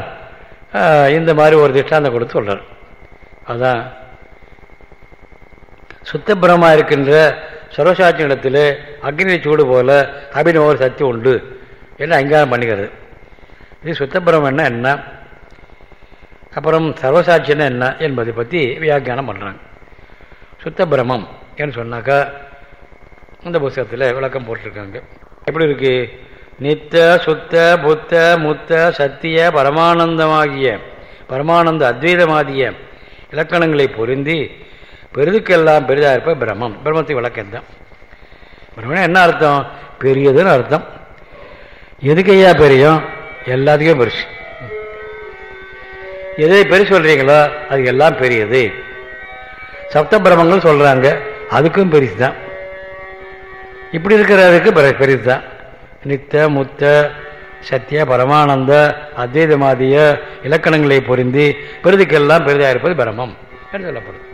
இந்த மாதிரி ஒரு திஷ்டாந்தம் கொடுத்து சொல்கிறார் அதான் சுத்தபிரமா இருக்கின்ற சர்வசாட்சி இடத்துல அக்னி சூடு போல அபிநவ சக்தி உண்டு என்று அங்கீகாரம் பண்ணிக்கிறது. இது சுத்தபிரமன்னா என்ன அப்புறம் சர்வசாட்சின்னா என்ன என்பதை பற்றி வியாக்கியானம் பண்ணுறாங்க சுத்த பிரமம் என்று சொன்னாக்கா இந்த புஸ்தகத்தில் விளக்கம் போட்டிருக்காங்க. எப்படி இருக்கு? நித்த சுத்த புத்த முத்த சத்திய பரமானந்தமாகிய பரமானந்த அத்வைதமாகிய இலக்கணங்களை பொருந்தி பெரிதுக்கெல்லாம் பெரிதாக இருப்ப பிரம்மம். பிரம்மத்துக்கு விளக்கம் தான் பிரம்மம் என்ன அர்த்தம்? பெரியதுன்னு அர்த்தம். எதுக்கையா பெரியும்? எல்லாத்துக்கும் பெருசு. எதை பெருசு சொல்கிறீங்களோ அது எல்லாம் பெரியது. சப்த பிரமங்கள் சொல்றாங்க. அதுக்கும் பெருசு தான் இப்படி இருக்கிறதுக்கு பெருசு தான் நித்த முத்த சத்திய பரமானந்த அத்வைதமாதிய இலக்கணங்களை பொருந்தி பெரிதுக்கெல்லாம் பெரிதாக இருப்பது பிரமம் என்று சொல்லப்படும்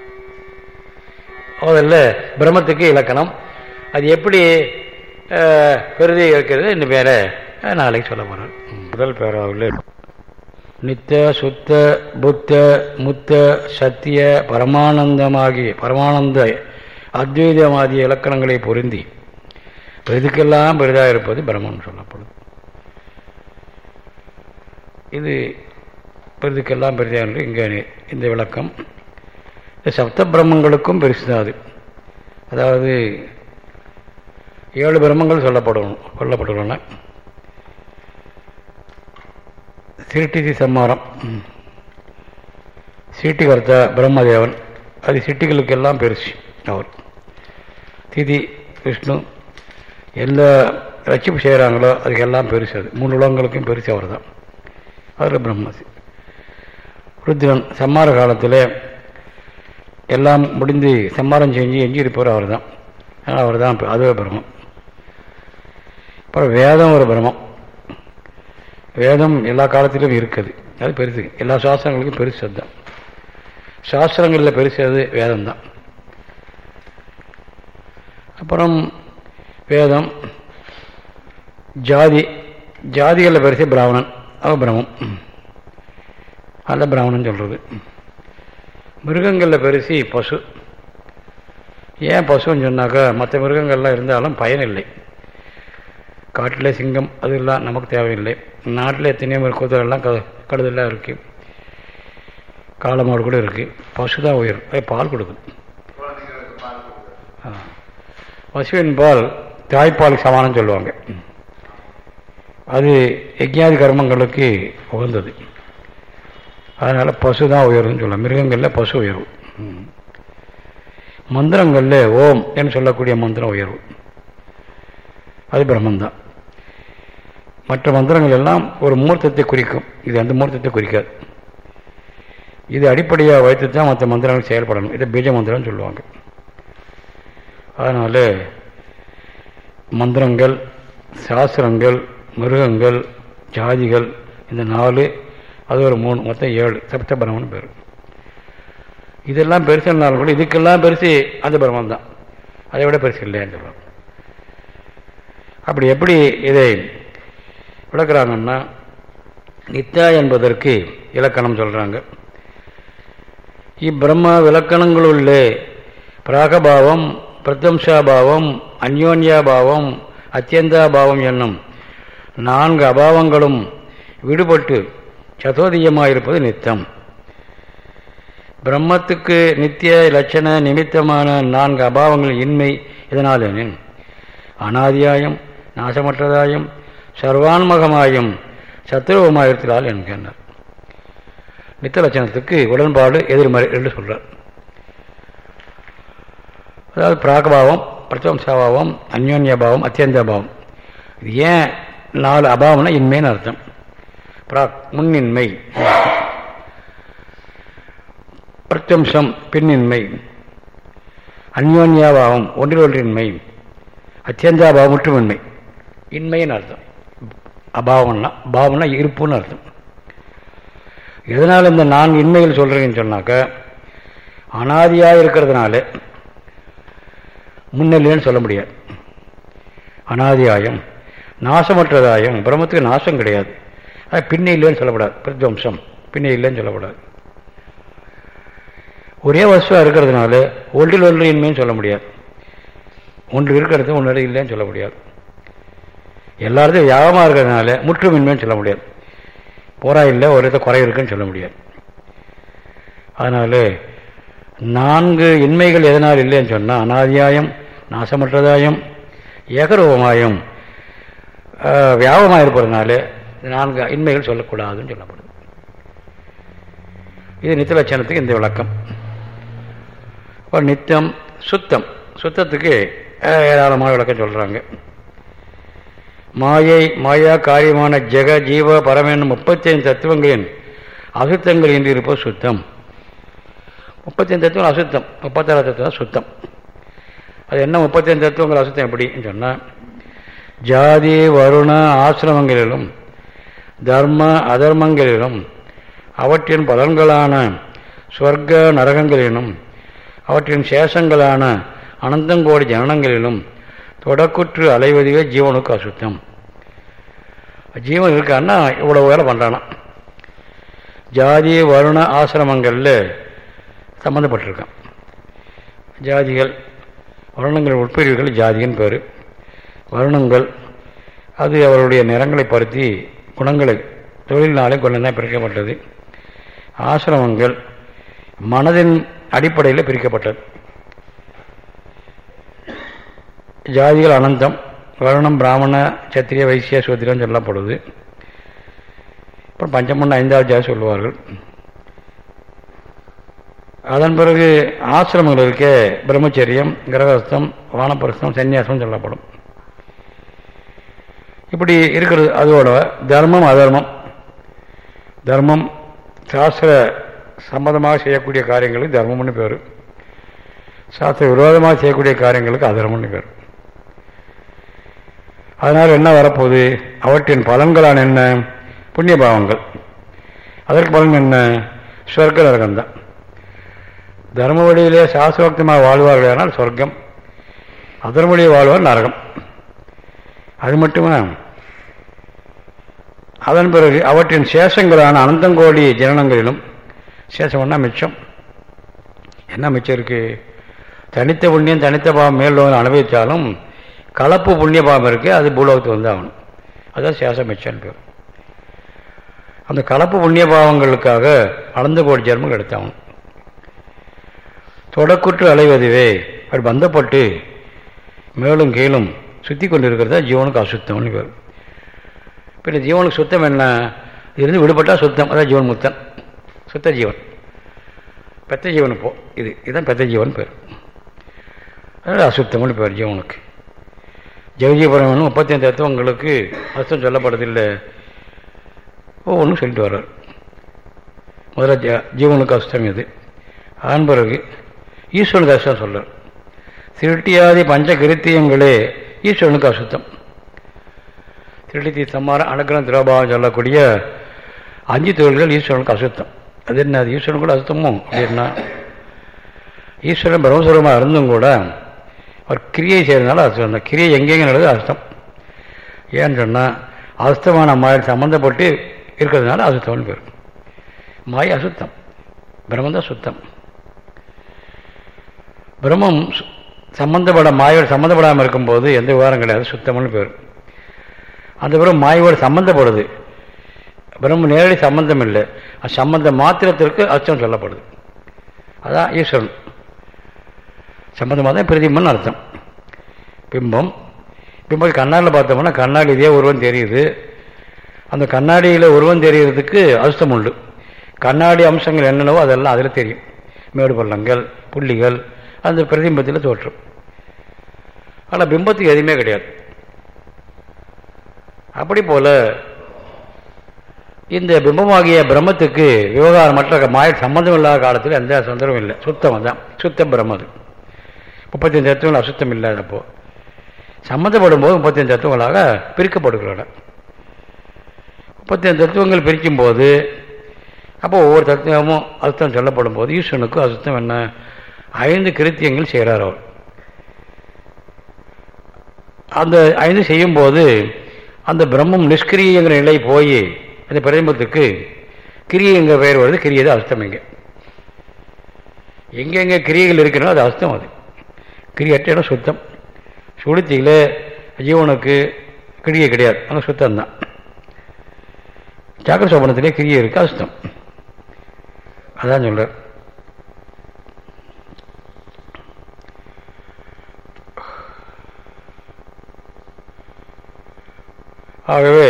அதில் பிரம்மத்துக்கு இலக்கணம். அது எப்படி பெருதி இருக்கிறது இன்னும் வேற நாளைக்கு சொல்ல போகிறேன் முதல் பேராவில் நித்த சுத்த புத்த முத்த சத்திய பரமானந்தமாகி பரமானந்த அத்வைதமாகிய இலக்கணங்களை பொருந்தி பெரிதுக்கெல்லாம் பெரிதாக இருப்பது பிரம்மன் சொல்லப்படும். இது பெரிதுக்கெல்லாம் பெரிதாக என்று இங்கே இந்த விளக்கம். இந்த சப்த பிரம்மங்களுக்கும் பெருசுதான் அது. அதாவது ஏழு பிரம்மங்கள் சொல்லப்படும் சொல்லப்பட்டுள்ளன. சிருட்டிதி சம்மாரம் சீட்டிகர்த்தா பிரம்மதேவன். அது சிட்டிகளுக்கெல்லாம் பெருசு அவர். திதி விஷ்ணு எல்லா ரட்சிப்பு செய்கிறாங்களோ அதுக்கெல்லாம் பெருசு அது. மூணு உலகங்களுக்கும் பெருசு அவர் தான் அவர் பிரம்மசி. ருத்ரன் சம்மார காலத்தில் எல்லாம் முடிந்து சம்மாரம் செஞ்சு எஞ்சி இருப்பவர் அவர் தான் அதனால் அவர் தான் அதுவே பிரம்மம். அப்புறம் வேதம் ஒரு பிரம்மம். வேதம் எல்லா காலத்திலும் இருக்குது. அது பெருசு. எல்லா சாஸ்திரங்களுக்கும் பெருசு அதுதான். சாஸ்திரங்களில் பெருசு அது வேதம் தான் அப்புறம் வேதம் ஜாதி ஜாதிகளில் பெருசு பிராமணன் அவ பிரமம் அதில் பிராமணன் சொல்கிறது மிருகங்களில் பெருசி பசு. ஏன் பசுன்னு சொன்னாக்கா மற்ற மிருகங்கள்லாம் இருந்தாலும் பயனில்லை காட்டில் சிங்கம் அதெல்லாம் நமக்கு தேவையில்லை. நாட்டில் எத்தனையோ மிருகத்தெல்லாம் க கடுதெல்லாம் இருக்குது காலமாடு கூட இருக்குது பசு தான் உயிர் பால் கொடுக்கும் பசுவின் பால் தாய்ப்பாலுக்கு சமானம் சொல்லுவாங்க. அது யஜ்யாதி கர்மங்களுக்கு உகந்தது. அதனால் பசு தான் உயர்வுன்னு சொல்லலாம் மிருகங்களில் பசு உயர்வு மந்திரங்களில் ஓம் என்று சொல்லக்கூடிய மந்திரம் உயர்வு அது பிரம்மந்தான். மற்ற மந்திரங்கள் எல்லாம் ஒரு மூர்த்தத்தை குறிக்கும். இது அந்த மூர்த்தத்தை குறிக்காது. இது அடிப்படையாக வைத்து தான் மற்ற மந்திரங்கள் செயல்படணும். இதை பீஜ மந்திரம்னு சொல்லுவாங்க. அதனால் மந்திரங்கள் சாஸ்திரங்கள் மிருகங்கள் ஜாதிகள் இந்த நாலு அது ஒரு மூணு மொத்தம் ஏழு. சப்த பிரம்மன் பேர். இதெல்லாம் பெருசுனாலும் கூட இதுக்கெல்லாம் பெருசு அந்த பிரம்மன் தான். அதை விட பெருசு இல்லைன்னு சொல்கிறோம் அப்படி எப்படி இதை விளக்குறாங்கன்னா நித்யா என்பதற்கு இலக்கணம் சொல்கிறாங்க இப்பிரம்ம விளக்கணங்களுள்ளே பிராகபாவம் பிரத்வம்சாபாவம் அந்யோன்யாபாவம் அத்தியந்தாபாவம் என்னும் நான்கு அபாவங்களும் விடுபட்டு சதோதியமாயிருப்பது நித்தம். பிரம்மத்துக்கு நித்திய லட்சண நிமித்தமான நான்கு அபாவங்கள் இன்மை இதனால் எனின் நாசமற்றதாயம் நாசமற்றதாயும் சர்வான்மகமாயும் சத்துருவமாயிருத்தால் என்கின்றார் நித்த லட்சணத்துக்கு உடன்பாடு எதிர்மறை என்று சொல்றார். அதாவது பிராகபாவம் பிரச்சம்சாபாவம் அந்யோன்யபாவம் அத்தியந்தபாவம் இது ஏன் நாலு அபாவம்னா இன்மைன்னு அர்த்தம். பிராக் முன்னின்மை. பிரத்யம்சம் பின்னின்மை. அந்யோன்யாபாவம் ஒன்றில் ஒன்றின்மை அத்தியந்தாபாவம் முற்றுமின்மை. இன்மைன்னு அர்த்தம். அபாவம்னா பாவம்னா இருப்புன்னு அர்த்தம். எதனால் இந்த நான் இன்மைகள் சொல்கிறேன்னு சொன்னாக்க அனாதியாக இருக்கிறதுனால முன்னிலைன்னு சொல்ல முடியாது. அனாதியாயம் நாசமற்றதாயம் பிரம்மத்துக்கு நாசம் கிடையாது. அது பின்ன இல்லைன்னு சொல்லப்படாது. பிரத்வம்சம் பின்ன இல்லைன்னு சொல்லப்படாது. ஒரே வசுவாக இருக்கிறதுனால ஒன்றில் ஒன்று இன்மைன்னு சொல்ல முடியாது. ஒன்று இருக்கிறது ஒன்று இல்லைன்னு சொல்ல முடியாது. எல்லாருக்கும் யாகமாக இருக்கிறதுனால முற்றுமின்மைன்னு சொல்ல முடியாது. போரா இல்லை ஒரு இதை குறை இருக்குன்னு சொல்ல முடியாது. அதனால் நான்கு இன்மைகள் எதனால் இல்லைன்னு சொன்னால் அனாதியாயம் நாசமற்றதாயம் ஏகரூபமாயும் வியாபமாக இருப்பதுனால நான்கு இன்மைகள் சொல்லக்கூடாதுன்னு சொல்லப்படுது இது நித்தியலட்சணத்துக்கு இந்த விளக்கம். நித்தம் சுத்தம். சுத்தத்துக்கு ஏராளமான விளக்கம் சொல்கிறாங்க மாயை மாயா காரியமான ஜெக ஜீவ பரமன் முப்பத்தி ஐந்து தத்துவங்களின் அசுத்தங்கள் என்று இருப்பது சுத்தம். முப்பத்தி ஐந்து தத்துவங்கள் அசுத்தம். முப்பத்தாறு தத்துவம் சுத்தம். அது என்ன முப்பத்தி ஐந்து தத்துவங்கள் அசுத்தம் எப்படின்னு சொன்னால் ஜாதி வருண ஆசிரமங்களிலும் தர்ம அதர்மங்களிலும் அவற்றின் பலன்களான சொர்க்க நரகங்களிலும் அவற்றின் சேஷங்களான அனந்தங்கோடி ஜனனங்களிலும் தொடக்குற்று அலைவதுவே ஜீவனுக்கு அசுத்தம். ஜீவன் இருக்கான்னா இவ்வளவு வேலை பண்ணுறானா ஜாதி வருண ஆசிரமங்களில் சம்மந்தப்பட்டிருக்கான் ஜாதிகள் வருணங்கள் உட்பிரிவுகள் ஜாதியின் பேர். வருணங்கள் அது அவருடைய நிறங்களை பருத்தி குணங்களை தொழிலினாலே கொண்டு பிரிக்கப்பட்டது. ஆசிரமங்கள் மனதின் அடிப்படையில் பிரிக்கப்பட்டது. ஜாதிகள் அனந்தம் வருணம் பிராமண சத்திரிய வைசிய சூத்திரம் சொல்லப்படுது. அப்புறம் பஞ்சமண்ண ஐந்தாவது ஜாதி சொல்லுவார்கள். அதன் பிறகு ஆசிரமங்கள் இருக்க பிரம்மச்சரியம் கிரகஸ்தம் வானப்பிரஸ்தம் சன்னியாசம் சொல்லப்படும். இப்படி இருக்கிறது. அதோட தர்மம் அதர்மம். தர்மம் சாஸ்திர சம்மதமாக செய்யக்கூடிய காரியங்களுக்கு தர்மம்னு பேர். சாஸ்திர விரோதமாக செய்யக்கூடிய காரியங்களுக்கு அதர்மம்னு பேர். அதனால் என்ன வரப்போகுது? அவற்றின் பலன்களான என்ன? புண்ணிய பாவங்கள். அதற்கு பலன் என்ன? சொர்க்க நரகம்தான் தர்ம வழியிலே சாஸ்திரோக்தமாக வாழ்வார்கள் ஆனால் சொர்க்கம். அதர்மொழியை வாழ்வார் நரகம். அது மட்டுமா? அதன் பிறகு அவற்றின் சேஷங்களான அனந்தங்கோடி ஜனனங்களிலும் சேஷம்னா மிச்சம். என்ன மிச்சம் இருக்கு? தனித்த புண்ணியம் தனித்த பாவம் மேலோகம் அனுபவித்தாலும் கலப்பு புண்ணிய பாவம் இருக்குது அது பூலோகத்துக்கு வந்து ஆகணும் அதுதான் சேஷம் பேர். அந்த கலப்பு புண்ணிய பாவங்களுக்காக அளந்த கோடி ஜென்மங்கள் எடுத்தாகணும். தொடக்குற்று அலைவதுவே அப்படி பந்தப்பட்டு மேலும் கீழும் சுற்றி கொண்டு இருக்கிறதா ஜீவனுக்கு அசுத்தம்னு பேர். பின்ன ஜீவனுக்கு சுத்தம் என்ன? இருந்து விடுபட்டால் சுத்தம் அதான் ஜீவன் முத்தன் சுத்த ஜீவன். பெத்த ஜீவன் போ இது இதுதான் பெத்த ஜீவன் பேர். அதனால் அசுத்தம்னு பேர் ஜீவனுக்கு. ஜெகஜீபுரம் முப்பத்தி ஐந்து தத்துவம் உங்களுக்கு அர்த்தம் சொல்லப்படுறதில்லை. ஒவ்வொன்றும் சொல்லிட்டு வர்றார். முதல்ல ஜ ஜீவனுக்கு அசுத்தம் இது அதன் பிறகு ஈஸ்வரனுக்கு அசுத்தம் சொல்கிறார் திருட்டியாதி பஞ்ச கிருத்தியங்களே ஈஸ்வரனுக்கு அசுத்தம். திருட்டி சம்மாரம் அனுக்கிரம் திரோபாவம் சொல்லக்கூடிய அஞ்சு தொழில்கள் ஈஸ்வரனுக்கு அசுத்தம். அது என்ன அது ஈஸ்வரன் கூட அசுத்தமும் அப்படின்னா ஈஸ்வரன் பிரம்மஸ்வரமாக இருந்தும் கூட அவர் கிரியை செய்கிறதுனால அஸ்தம். அந்த கிரியை எங்கெங்கே நடக்குது அசுத்தம் ஏன்னு சொன்னால் அசுத்தமான மாயில் சம்மந்தப்பட்டு இருக்கிறதுனால அசுத்தம்னு பேர். மாய அசுத்தம். பிரம்மந்தான் சுத்தம். பிரம்மம் சம்மந்தப்பட மாயோடு சம்மந்தப்படாமல் இருக்கும்போது எந்த விவகாரம் கிடையாது சுத்தம்னு பேர். அந்த பிறகு மாயோடு சம்மந்தப்படுது பிரம்ம நேரடி சம்பந்தம் இல்லை. அது சம்பந்தம் மாத்திரத்திற்கு அச்சம் சொல்லப்படுது. அதான் ஈஸ்வரன். சம்பந்தமாக தான் பிரதிபம்னு அர்த்தம். பிம்பம். பிம்பம் கண்ணாடியில் பார்த்தோம்னா கண்ணாடி இதே உருவம் தெரியுது. அந்த கண்ணாடியில் உருவம் தெரியறதுக்கு அசுத்தம் உண்டு. கண்ணாடி அம்சங்கள் என்னென்னவோ அதெல்லாம் அதில் தெரியும். மேடு பள்ளங்கள் புள்ளிகள் அந்த பிரதிபிம்பத்தில் தோற்றும். ஆனால் பிம்பத்துக்கு எதுவுமே கிடையாது. அப்படி போல் இந்த பிம்பமாகிய பிரம்மத்துக்கு விவகாரம் மற்ற மாய சம்பந்தம் இல்லாத காலத்தில் எந்த சந்தர்ப்பம் இல்லை. சுத்தம் தான் சுத்த பிரம்மது முப்பத்தஞ்சு தத்துவங்கள் அசுத்தம் இல்லாதப்போ சம்மந்தப்படும் போது முப்பத்தஞ்சு தத்துவங்களாக பிரிக்கப்படுகிறோம் முப்பத்தஞ்சு தத்துவங்கள் பிரிக்கும் போது அப்போ ஒவ்வொரு தத்துவமும் அசுத்தம் சொல்லப்படும் போது ஈஸ்வனுக்கு அசுத்தம் என்ன? ஐந்து கிருத்தியங்கள் செய்கிறார் அவர். அந்த ஐந்து செய்யும்போது அந்த பிரம்மம் நிஷ்கிரியங்கிற நிலை போய் அந்த பிரதிபத்துக்கு கிரியைங்கிற பெயர் வருது கிரியது அஸ்தம் இங்கே. எங்கெங்கே கிரியைகள் இருக்கிறனோ அது அஸ்தம் அது. கிரியற்ற இடம் சுத்தம். சுளுத்தியில் ஜீவனுக்கு கிரியை கிடையாது. அந்த சுத்தம் தான் சாக்கர சோபனத்திலே கிரியை இருக்கு அசுத்தம் அதான் சொல்கிறார் ஆகவே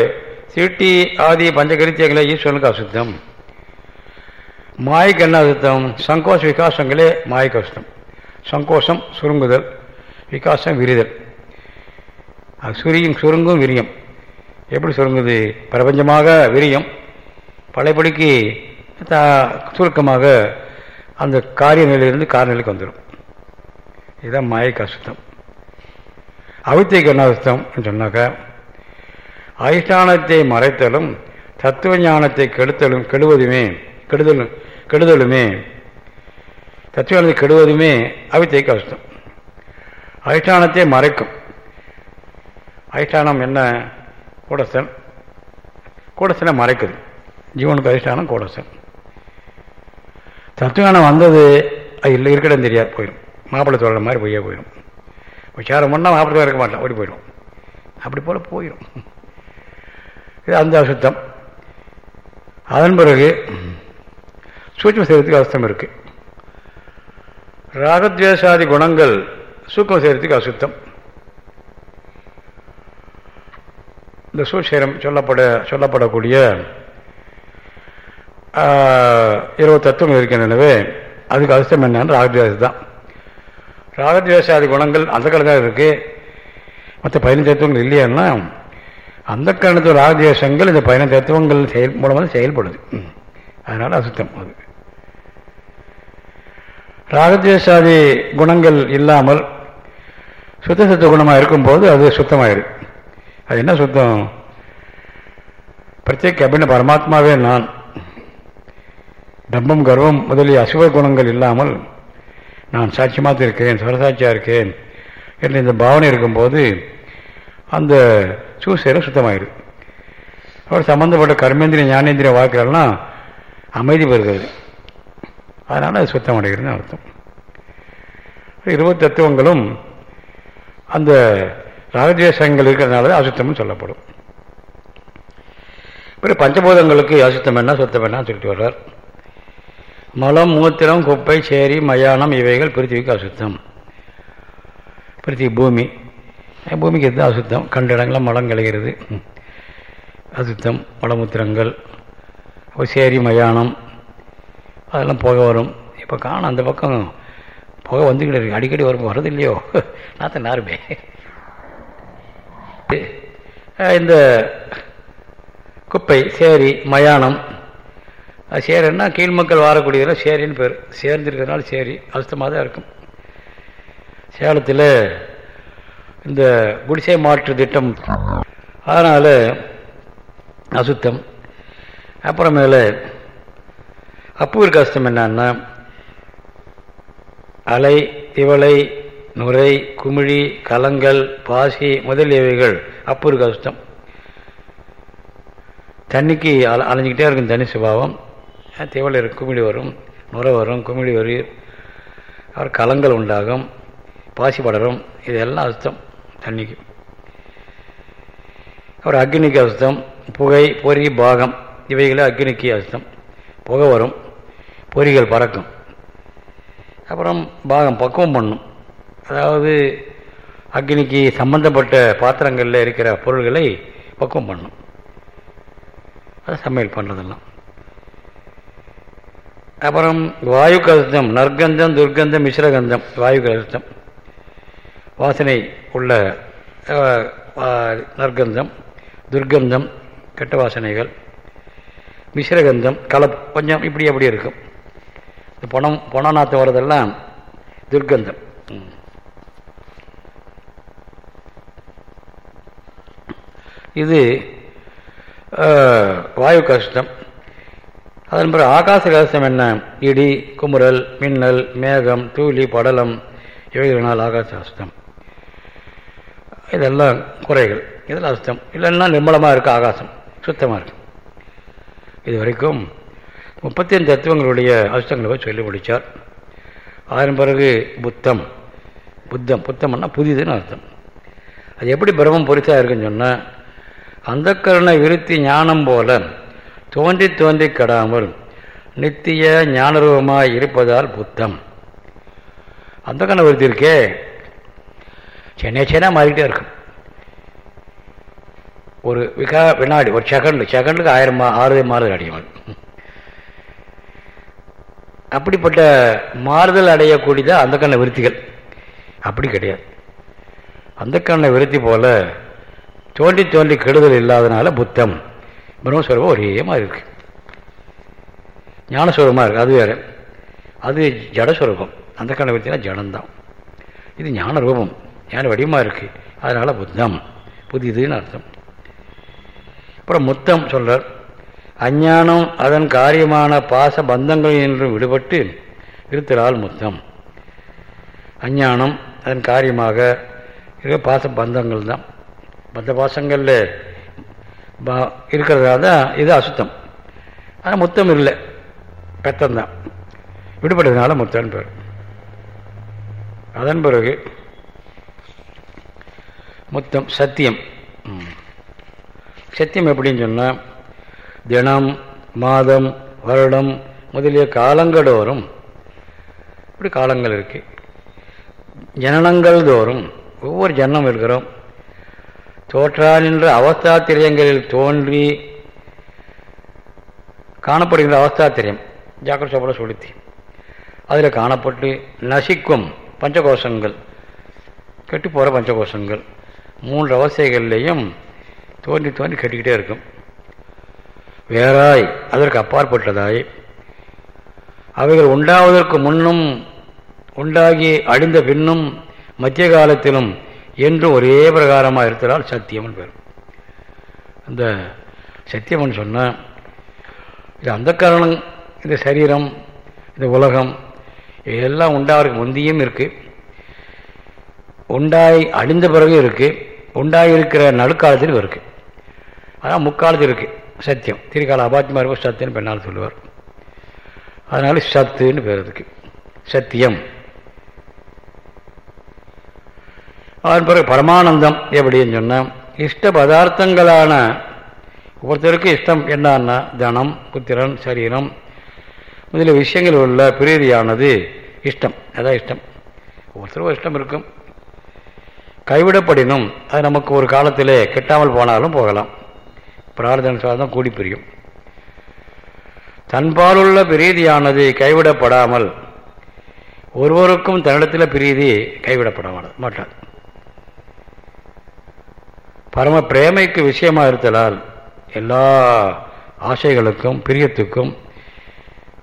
திருட்டி ஆதி பஞ்சகரித்தியங்களே ஈஸ்வரனுக்கு அசுத்தம். மாய்க்கு என்ன அசுத்தம்? சங்கோஷ விகாசங்களே மாய்க்கு அசுத்தம். சங்கோஷம் சுருங்குதல் விகாசம் விரிதல். அது சுரியும் சுருங்கும் விரியம். எப்படி சுருங்குது? பிரபஞ்சமாக விரியம். பழையபடிக்கு சுருக்கமாக அந்த காரிய நிலையிலிருந்து காரநிலைக்கு வந்துடும். இதுதான் மாயக்கு அசுத்தம். அவித்தைக்கு என்ன அசுத்தம் சொன்னாக்கா அதிஷ்டானத்தை மறைத்தலும் தத்துவ ஞானத்தை கெடுத்தலும் கெடுவதுமே கெடுதலும் கெடுதலுமே தத்துவானது கெடுவதுமே அவித்தை கஷ்டம் அதிஷ்டானத்தை மறைக்கும். அதிஷ்டானம் என்ன? கூடசன் கூடசனை மறைக்குது. ஜீவனுக்கு அதிஷ்டானம் கூடசன் தத்துவானம் வந்தது அது இல்லை இருக்கடம் தெரியாது போயிடும். மாப்பிள்ளை தோழ மாதிரி பொய்யா போயிடும். விசாரம் பண்ணால் மாப்பிள்ளை இருக்க மாட்டான் ஓடி போயிடும். அப்படி போல் போயிடும். இது அந்த அசுத்தம். அதன் பிறகு சூட்சம் சரீரத்துக்கு அசுத்தம் இருக்கு. ராகத்வேஷாதி குணங்கள் சூக்கம் சரீரத்துக்கு அசுத்தம். இந்த சூசேரம் சொல்லப்பட சொல்லப்படக்கூடிய இருபது தத்துவம் இருக்கின்றனவே அதுக்கு அசுத்தம் என்னன்னு ராகத்வேஷம் தான். ராகத்வேஷாதி குணங்கள் அந்த காலத்தில் இருக்கு. மற்ற பதினஞ்சு தத்துவங்கள் இல்லையான்னா அந்த காரணத்தில் ராகத்வேஷங்கள் இந்த பதினஞ்சு தத்துவங்கள் செயல் மூலமாக செயல்படுது. அதனால் அசுத்தம் அது. ராகத்வேஷாதி குணங்கள் இல்லாமல் சுத்த சுத்த குணமாக இருக்கும்போது அது சுத்தமாயிரு. அது என்ன சுத்தம்? பிரத்யேக அப்படின்னு பரமாத்மாவே நான். தம்பம் கர்வம் முதலிய அசுவ குணங்கள் இல்லாமல் நான் சாட்சியமாக இருக்கேன் சரசாட்சியாக இருக்கேன் என்று இந்த பாவனை இருக்கும்போது அந்த சூசேர சுத்தமாயிடுது அவர் சம்பந்தப்பட்ட கர்மேந்திரிய ஞானேந்திரிய வாழ்க்கைகள்லாம் அமைதி பெறுகிறது. அதனால் அது சுத்தம் அடைகிறதுன்னு அர்த்தம். இருபது தத்துவங்களும் அந்த ராகதேசங்கள் இருக்கிறதுனால அசுத்தம்னு சொல்லப்படும். பிறகு பஞ்சபூதங்களுக்கு அசுத்தம் என்ன சுத்தம் என்ன சொல்லிட்டு வர்றார். மலம் மூத்திரம் குப்பை சேரி மயானம் இவைகள் பிருத்திவிக்கு அசுத்தம். பிருத்தி பூமி. பூமிக்கு எது அசுத்தம்? கண்ட இடங்களில் மலம் கிளைகிறது அசுத்தம் மலமுத்திரங்கள் சேரி மயானம் அதெல்லாம் புகை வரும். இப்போ காணும் அந்த பக்கம். புகை வந்துக்கிட்டு இருக்கு. அடிக்கடி வரும். வர்றது இல்லையோ? நாத்த நாருமே. இந்த குப்பை சேரி மயானம். சேரின்னா கீழ்மக்கள் வாரக்கூடியதில் சேரின்னு பேர். சேர்ந்துருக்கிறதுனால சேரி. அசுத்தமாக தான் இருக்கும். சேலத்தில் இந்த குடிசை மாற்று திட்டம். அதனால் அசுத்தம். அப்புறமேல அப்புவிற்கு கஷ்டம் என்னன்னா அலை திவளை நுரை குமிழி கலங்கள் பாசி முதலியவைகள் அப்புறு கஷ்டம். தண்ணிக்கு அல அலைஞ்சிக்கிட்டே இருக்கும் தனி சுபாவம். திவளை குமிழி வரும் நுரை வரும் குமிழி வரும் அவர் கலங்கள் உண்டாகும் பாசி படரும் இதெல்லாம் அசுத்தம் தண்ணிக்கு. அப்புறம் அக்னிக்கு அசுத்தம் புகை பொறி பாகம் இவைகளே அக்னிக்கு அசுத்தம். புகை வரும் பொறிகள் பறக்கும். அப்புறம் பாகம் பக்குவம் பண்ணும். அதாவது அக்னிக்கு சம்பந்தப்பட்ட பாத்திரங்களில் இருக்கிற பொருள்களை பக்குவம் பண்ணும். அது சமையல் பண்ணுறதெல்லாம் அப்புறம் வாயு கருத்தம் நற்கந்தம் துர்க்கந்தம் மிஸ்ரகந்தம் வாயு கருத்தம் வாசனை உள்ள நற்கந்தம் துர்க்கந்தம் கெட்ட வாசனைகள் மிஸ்ரகந்தம் கலப்பு கொஞ்சம் இப்படி அப்படி இருக்கும். இந்த பணம் பணம் நாற்றம் வர்றதெல்லாம் துர்க்கந்தம். இது வாயு கஷ்டம். அதன் பிறகு ஆகாச கஷ்டம் என்ன? இடி குமுறல் மின்னல் மேகம் தூளி படலம் இவைகளினால் ஆகாச அஸ்தம். இதெல்லாம் குறைகள். இதெல்லாம் அஸ்தம். இல்லைன்னா நிர்மலமாக இருக்குது ஆகாசம். சுத்தமாக இருக்குது இது வரைக்கும் முப்பத்தி தத்துவங்களுடைய அசுத்தங்களை போய் சொல்லி முடித்தார் அதன் பிறகு புத்தம். புத்தம். புத்தம்னா புதிதுன்னு அர்த்தம். அது எப்படி பிரம்மம் பொறிச்சா இருக்குன்னு சொன்னால் அந்த விருத்தி ஞானம் போல தோன்றி தோன்றி கெடாமல் நித்திய ஞானரூபமாய் இருப்பதால் புத்தம். அந்த கண்ண விருத்தி இருக்கே. சென்னை சென்னா மாறிக்கிட்டே இருக்கும். ஒரு விகா வினாடி ஒரு செகண்ட் செகண்டுக்கு ஆயிரம் ஆறு மாறுதல் அடையும் அப்படிப்பட்ட மாறுதல் அடையக்கூடியதான் அந்த கண்ண விருத்திகள்? அப்படி கிடையாது. அந்த கண்ணை விருத்தி போல தோண்டி தோண்டி கெடுதல் இல்லாதனால புத்தம். பிரம்மஸ்வரூபம் ஒரே மாதிரி இருக்கு. ஞானஸ்வரூபமாக இருக்குது அது வேறு. அது ஜடஸ்வரூபம். அந்த கண்ணை விருத்தினா ஜடம்தான். இது ஞான ரூபம் ஞான வடிவமாக இருக்குது அதனால் புத்தம். புதிதுன்னு அர்த்தம். அப்புறம் முத்தம் சொல்கிறார் அஞ்ஞானம் அதன் காரியமான பாச பந்தங்கள் என்று விடுபட்டு இருத்திரால் முத்தம். அஞ்ஞானம் அதன் காரியமாக இருக்க பாச பந்தங்கள் தான். பந்த பாசங்களில் இருக்கிறதா தான் இது அசுத்தம். ஆனால் முத்தம் இல்லை. பெத்தந்தான் விடுபட்டதுனால முத்தன் பேர். அதன் பிறகு முத்தம் சத்தியம். சத்தியம் எப்படின்னு சொன்னால் தினம் மாதம் வருடம் முதலிய காலங்களோறும் இப்படி காலங்கள் இருக்குது ஜனனங்கள் தோறும் ஒவ்வொரு ஜன்னம் இருக்கிறோம். தோற்றால் என்ற அவஸ்தாத்திரியங்களில் தோன்றி காணப்படுகின்ற அவஸ்தாத்திரியம் ஜாக்கிர சோபட சொலுத்தி அதில் காணப்பட்டு நசிக்கும் பஞ்சகோஷங்கள் கெட்டு போகிற பஞ்சகோஷங்கள் மூன்று அவஸ்தைகள்லேயும் தோன்றி தோன்றி கட்டிக்கிட்டே இருக்கும். வேறாய் அதற்கு அப்பாற்பட்டதாய். அவைகள் உண்டாவதற்கு முன்னும் உண்டாகி அழிந்த பின்னும் மத்திய காலத்திலும் என்று ஒரே பிரகாரமாக இருக்கிறால் சத்தியம்னு பேர். அந்த சத்தியம்னு சொன்னால் இது அந்த காரணம் இந்த சரீரம் இந்த உலகம் இதெல்லாம் உண்டாவதற்கு முந்தியும் இருக்குது உண்டாய் அழிந்த பிறகு இருக்குது உண்டாகி இருக்கிற நடுக்காலத்திலும் இருக்குது அதான் முக்காலத்தில் இருக்குது சத்தியம். திருக்கால அபாத்தியமாக இருக்கும் சத்தியம்னு பெண்ணால் சொல்லுவார். அதனால சத்துன்னு பேர் அதுக்கு. சத்தியம். அதன் பிறகு பரமானந்தம் எப்படின்னு சொன்னால் இஷ்ட பதார்த்தங்களான ஒவ்வொருத்தருக்கு இஷ்டம் என்னன்னா தனம் புத்திரன் சரீரம். முதலிய விஷயங்கள் உள்ள பிரீதியானது இஷ்டம். அதான் இஷ்டம். ஒவ்வொருத்தருக்கும் இஷ்டம் இருக்கும். கைவிடப்படினும் அது நமக்கு ஒரு காலத்திலே கெட்டாமல் போனாலும் போகலாம். பிரார்த்தனை தான் கூடி பிரியும். தன்பாலுள்ள பிரீதியானது கைவிடப்படாமல் ஒருவருக்கும் தன்னிடத்தில் பிரீதி கைவிடப்பட மாட்டாது பரம பிரேமைக்கு விஷயமாக இருத்தலால் எல்லா ஆசைகளுக்கும் பிரியத்துக்கும்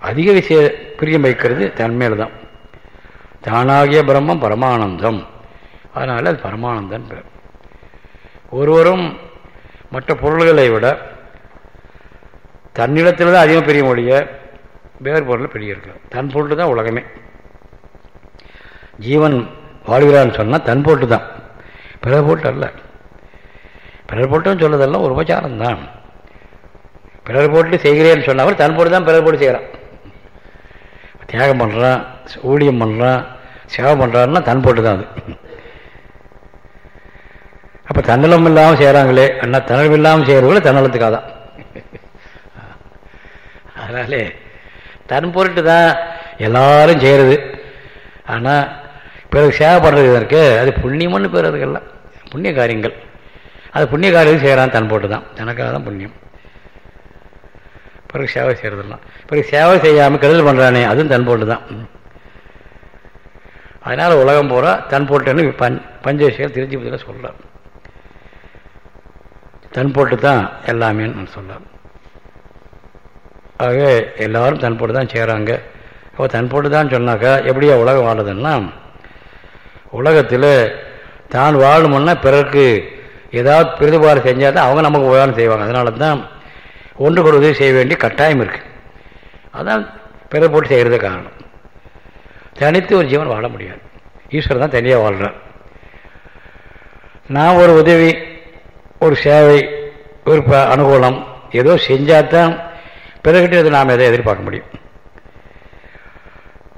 அதிக விஷய பிரியம் வைக்கிறது தன்மையில் தான் தானாகிய பிரம்மம் பரமானந்தம். அதனால் அது பரமானந்தன் பேர் ஒருவரும் மற்ற பொருள்களை விட தன்னிடத்தில் தான் அதிகம் பெரிய மொழிய வேறு பொருள் பெரிய இருக்கு. தன் பொருள் தான் உலகமே. ஜீவன் வாழ்கிறான்னு சொன்னால் தன் போட்டு தான். பிறர் போட்டு அல்ல. பிறர் போட்டுன்னு சொல்லதெல்லாம் ஒரு உபச்சாரம் தான். பிறர் போட்டு செய்கிறேன்னு சொன்னால் தன் போட்டு தான் பிறர் போட்டு செய்கிறான் தியாகம் பண்ணுறான் ஊழியம் பண்ணுறான் சேவை பண்ணுறாருன்னா தன் போட்டு தான் அது. அப்போ தன்னலம் இல்லாமல் செய்கிறாங்களே அண்ணா தன்னலம் இல்லாமல் செய்கிறவங்களே தன்னலத்துக்காக தான். அதனாலே தன் பொருட்டு தான் எல்லாரும் செய்கிறது ஆனால் பிறகு சேவை பண்ணுறது இதற்கு அது புண்ணியம்னு பேர் அதுக்கெல்லாம் புண்ணிய காரியங்கள். அது புண்ணிய காரியம் செய்கிறான் தன் போட்டு தான். எனக்காக தான் புண்ணியம். பிறகு சேவை செய்கிறதுலாம் பிறகு சேவை செய்யாமல் கெடுதல் பண்ணுறானே அதுவும் தன் போட்டு தான். அதனால் உலகம் பூரா தன் போட்டுன்னு பஞ்ச விஷயங்கள் திருச்சி பற்றியில் சொல்கிறார் தன் போட்டு தான் எல்லாமே நான் சொல்கிறார் ஆக எல்லாரும் தன் போட்டு தான் செய்கிறாங்க அப்போ தன் போட்டு தான் சொன்னாக்கா எப்படியா உலகம் வாழுதுன்னா உலகத்தில் தான் வாழணும்னா பிறருக்கு ஏதாவது பிரிதுபாடு செஞ்சால் தான் அவங்க நமக்கு உபயோகம் செய்வாங்க. அதனால தான் ஒன்றுக்கு உதவி செய்ய வேண்டிய கட்டாயம் இருக்குது அதான் பிறர் போட்டு செய்கிறது காரணம். தனித்து ஒரு ஜீவன் வாழ முடியாது. ஈஸ்வரன் தான் தனியாக வாழ்கிறார் நான் ஒரு உதவி ஒரு சேவை ஒரு அனுகூலம் ஏதோ செஞ்சால் தான் பிறகுட்டு நாம் எதை எதிர்பார்க்க முடியும்.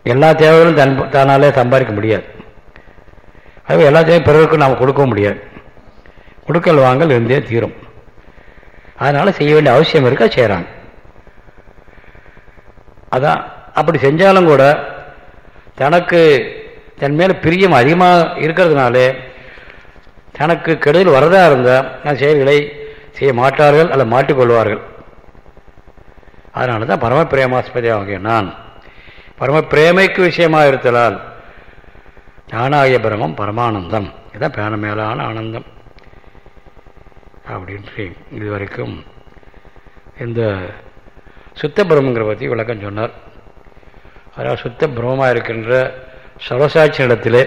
எல்லா தேவைகளும் தன் தானாலே சம்பாதிக்க முடியாது. அது எல்லா தேவையும் பிறருக்கும் நாம் கொடுக்கவும் முடியாது. கொடுக்கல் வாங்கல் இருந்தே தீரும். அதனால் செய்ய வேண்டிய அவசியம் இருக்கா? செய்கிறாங்க அதான் அப்படி செஞ்சாலும் கூட தனக்கு தன் மேலே பிரியம் அதிகமாக இருக்கிறதுனாலே தனக்கு கெடுதல் வரதா இருந்தால் அந்த செயல்களை செய்ய மாட்டார்கள் அல்ல மாட்டிக்கொள்வார்கள் அதனால தான் பரம பிரேமாஸ்பதி ஆகிய நான் பரம பிரேமைக்கு விஷயமாக இருத்தலால் ஞானாகிய பிரமம் பரமானந்தம். இதுதான் பேன மேலான ஆனந்தம். அப்படின்ட்டு இதுவரைக்கும் இந்த சுத்த பிரம்மங்கிற பற்றி விளக்கம் சொன்னார். அதாவது சுத்த பிரம்மமாக இருக்கின்ற சர்வசாட்சி இடத்திலே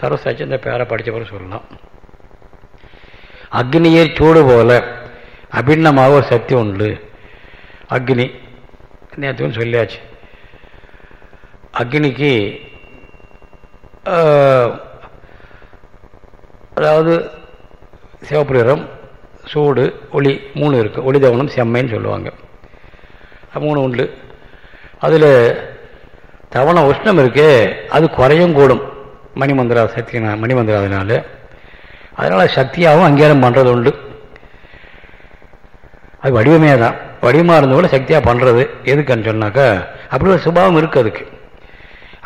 சர்வசாட்சி இந்த பேரை படித்த பிறகு சொல்லலாம். அக்னியே சூடு போல. அபிண்ணமாக ஒரு சக்தி உண்டு. அக்னி நேற்று சொல்லியாச்சு. அக்னிக்கு அதாவது சிவப்புரிரம் சூடு ஒளி மூணு இருக்குது ஒளி தவணம் செம்மைன்னு சொல்லுவாங்க. மூணு உண்டு. அதில் தவணம் உஷ்ணம் இருக்கு அது குறையும் கூடும். மணிமந்திரா சக்தி மணிமந்திராதனால அதனால் சக்தியாகவும் அங்கீகாரம் பண்ணுறது உண்டு. அது வடிவமே தான் வடிவமாக இருந்தவங்கள சக்தியாக பண்ணுறது எதுக்குன்னு சொன்னாக்கா அப்படி ஒரு சுபாவம் இருக்குது அதுக்கு.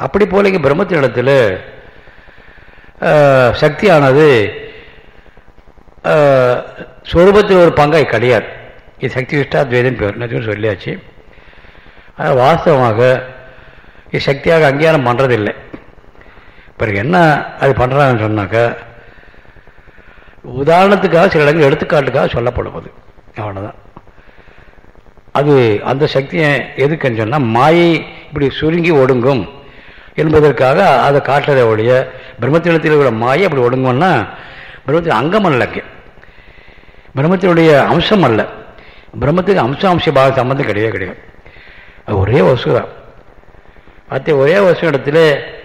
அப்படி போல இங்கே பிரம்மத்தின் இடத்துல சக்தியானது சொரூபத்தில் ஒரு பங்காய் கிடையாது. இது சக்தி விஷ்டாத்வேதன் பேர். நச்சுன்னு சொல்லியாச்சு. ஆனால் வாஸ்தவமாக இது சக்தியாக அங்கீகாரம் பண்ணுறதில்லை பிறகு என்ன அது பண்ணுறாங்கன்னு சொன்னாக்கா உதாரணத்துக்காக சில இடங்கள் எடுத்துக்காட்டுக்காக சொல்லப்படுவது அவ்வளோதான் அது அந்த சக்தியை எதுக்குன்னு சொன்னால் மாயை இப்படி சுருங்கி ஒடுங்கும் என்பதற்காக அதை காட்டுறதை ஒழிய பிரம்மத்தினத்தில் உள்ள மாயை அப்படி ஒடுங்கும்னா பிரம்மத்தின் அங்கம் அல்லங்க பிரம்மத்தினுடைய அம்சம் அல்ல. பிரம்மத்துக்கு அம்ச அம்ச பாக சம்பந்தம் கிடையவே கிடையாது. அது ஒரே வசு தான் அத்தை ஒரே வசு இடத்துல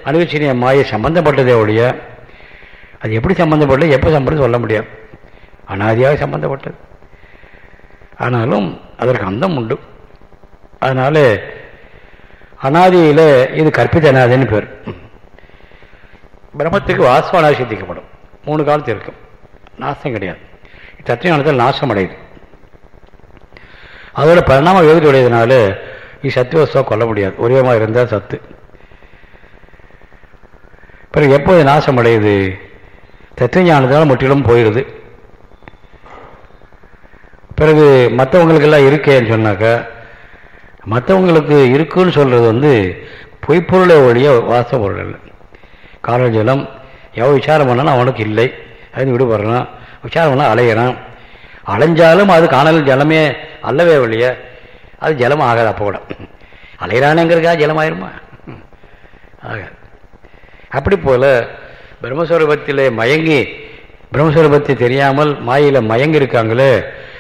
அணுவச்சினிய மாயை சம்பந்தப்பட்டதே ஒழிய அது எப்படி சம்பந்தப்பட்டது எப்போ சம்பந்தம் சொல்ல முடியாது. அனாதியாக சம்பந்தப்பட்டது. ஆனாலும் அதற்கு அந்தம் உண்டு. அதனால அனாதியில் இது கற்பித்த அனாதின்னு பேர். பிரம்மத்துக்கு வாஸ்வானா சித்திக்கப்படும். மூணு காலத்து இருக்கும். நாசம் கிடையாது. தத்துவத்தில் நாசம் அடையுது அதோட பரிணாம யோகத்தை உடையதுனால இது சத்துவஸ்துவா கொல்ல முடியாது. ஒரே மாதிரி இருந்தால் சத்து. பிறகு எப்போது நாசம் அடையுது தத்துவ ஞானத்தினால் முற்றிலும் போயிடுது பிறகு மற்றவங்களுக்கெல்லாம் இருக்கேன்னு சொன்னாக்கா மற்றவங்களுக்கு இருக்குன்னு சொல்கிறது வந்து பொய்ப்பொருளை ஒழிய வாச பொருள் இல்லை கால ஜலம் எவ்வளோ விசாரம் பண்ணாலும் அவனுக்கு இல்லை. அதுன்னு விடுபடுறான் விசாரம் பண்ணால் அலையிறான். அலைஞ்சாலும் அது காணல் ஜலமே அல்லவே ஒழிய அது ஜலம் ஆகாது அப்போ கூட. அலையிறானுங்கிறதுக்காக ஜலம் ஆயிருமா? ஆகாது. அப்படி போல் பிரம்மஸ்வரூபத்தில் மயங்கி பிரம்மஸ்வரூபத்தை தெரியாமல் மாயில் மயங்கி இருக்காங்களே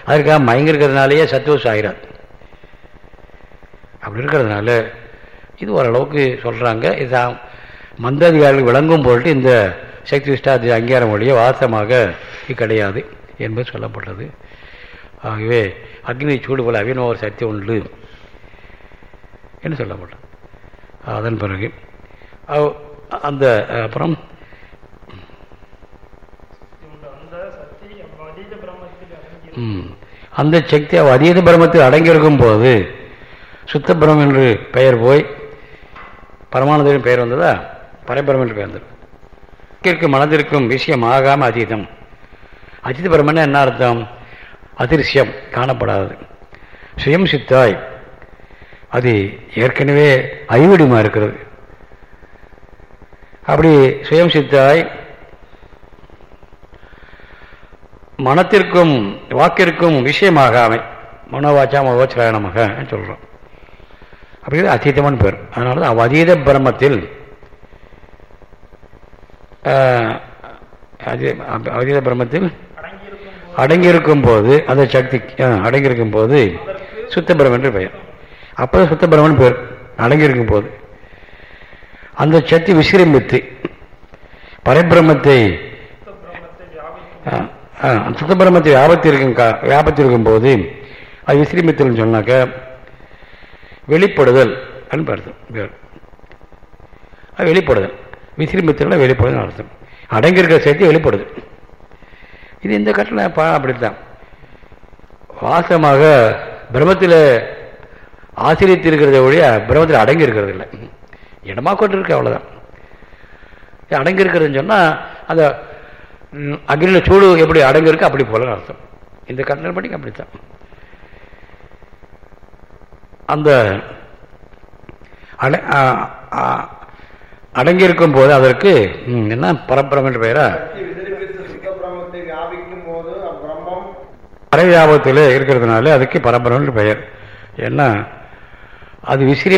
அதற்காக மயங்கி இருக்கிறதுனாலேயே சத்துவஸ் ஆகிறார் அப்படி இருக்கிறதுனால இது ஓரளவுக்கு சொல்கிறாங்க இதுதான் மந்தாதிகாரிகள் விளங்கும் பொருட்டு இந்த சக்தி விஷ்டாதி அங்கீகாரம் வழிய வாசமாக கிடையாது என்பது சொல்லப்பட்டது. ஆகவே அக்னி சூடு போல அபிநவ ஒரு சக்தி உண்டு என்று சொல்லப்பட்டது. அதன் பிறகு அந்த அப்புறம் அந்த சக்தி அவ அதீத பிரமத்தில் அடங்கியிருக்கும் போது சுத்த பிரம்மம் என்று பெயர் போய் பரமானந்தரின் பெயர் வந்ததா? பரபிரமம் என்று பெயர் வந்தது. மனதிற்கும் விஷயம் ஆகாம அதீதம். அஜித பிரம்மன் என்ன அர்த்தம்? அதிர்சியம் காணப்படாது சுயம் சித்தாய். அது ஏற்கனவே ஐவடிமா இருக்கிறது. அப்படி சுயம் சித்தாய் மனத்திற்கும் வாக்கிற்கும் விஷயமாகாமை. மனோவாச்சா மனோச்சராயணமாக சொல்கிறோம் அப்படிங்கிறது அதீதமான பேர். அதனால தான் அதீத பிரம்மத்தில் அதீத பிரம்மத்தில் அடங்கியிருக்கும் போது அந்த சக்தி அடங்கியிருக்கும் போது சுத்த என்று பெயர். அப்போ சுத்த பிரம்மன் பேர். அடங்கியிருக்கும் போது. அந்த சக்தி விசிரம்பித்து பரபிரம்மத்தை சுத்த பிரம்மத்தை வியாபத்திருக்கும் கா- வியாபத்திருக்கும் இருக்கும்போது அது விசிரமித்தல் சொன்னாக்க வெளிப்படுதல் அர்த்தம் அது வெளிப்படுதல். விசிரமித்தல் வெளிப்படுதல் அர்த்தம். அடங்கியிருக்கிற சேர்த்து வெளிப்படுது இது இந்த கட்டணம் பா அப்படித்தான். வாசமாக பிரம்மத்தில் ஆசிரியத்திருக்கிறத ஒழிய பிரம்மத்தில் அடங்கி இருக்கிறது இல்லை இடமா கொண்டு இருக்கு அவ்வளோதான் அடங்கியிருக்கிறதுன்னு அடங்கி இருக்கிறதுன்னு சொன்னால் அந்த அக்னியில் சூடு எப்படி அடங்கி இருக்கு அப்படி போல அர்த்தம். இந்த கட்டளை படி அப்படித்தான். அந்த அட அடங்கியிருக்கும் போது அதற்கு என்ன பரம்பரம் என்ற பெயரா? சக்தி விசிறிப்பித்து இருக்கிறதுனால அதுக்கு பரம்பரம் என்று பெயர். ஏன்னா அது விசிறி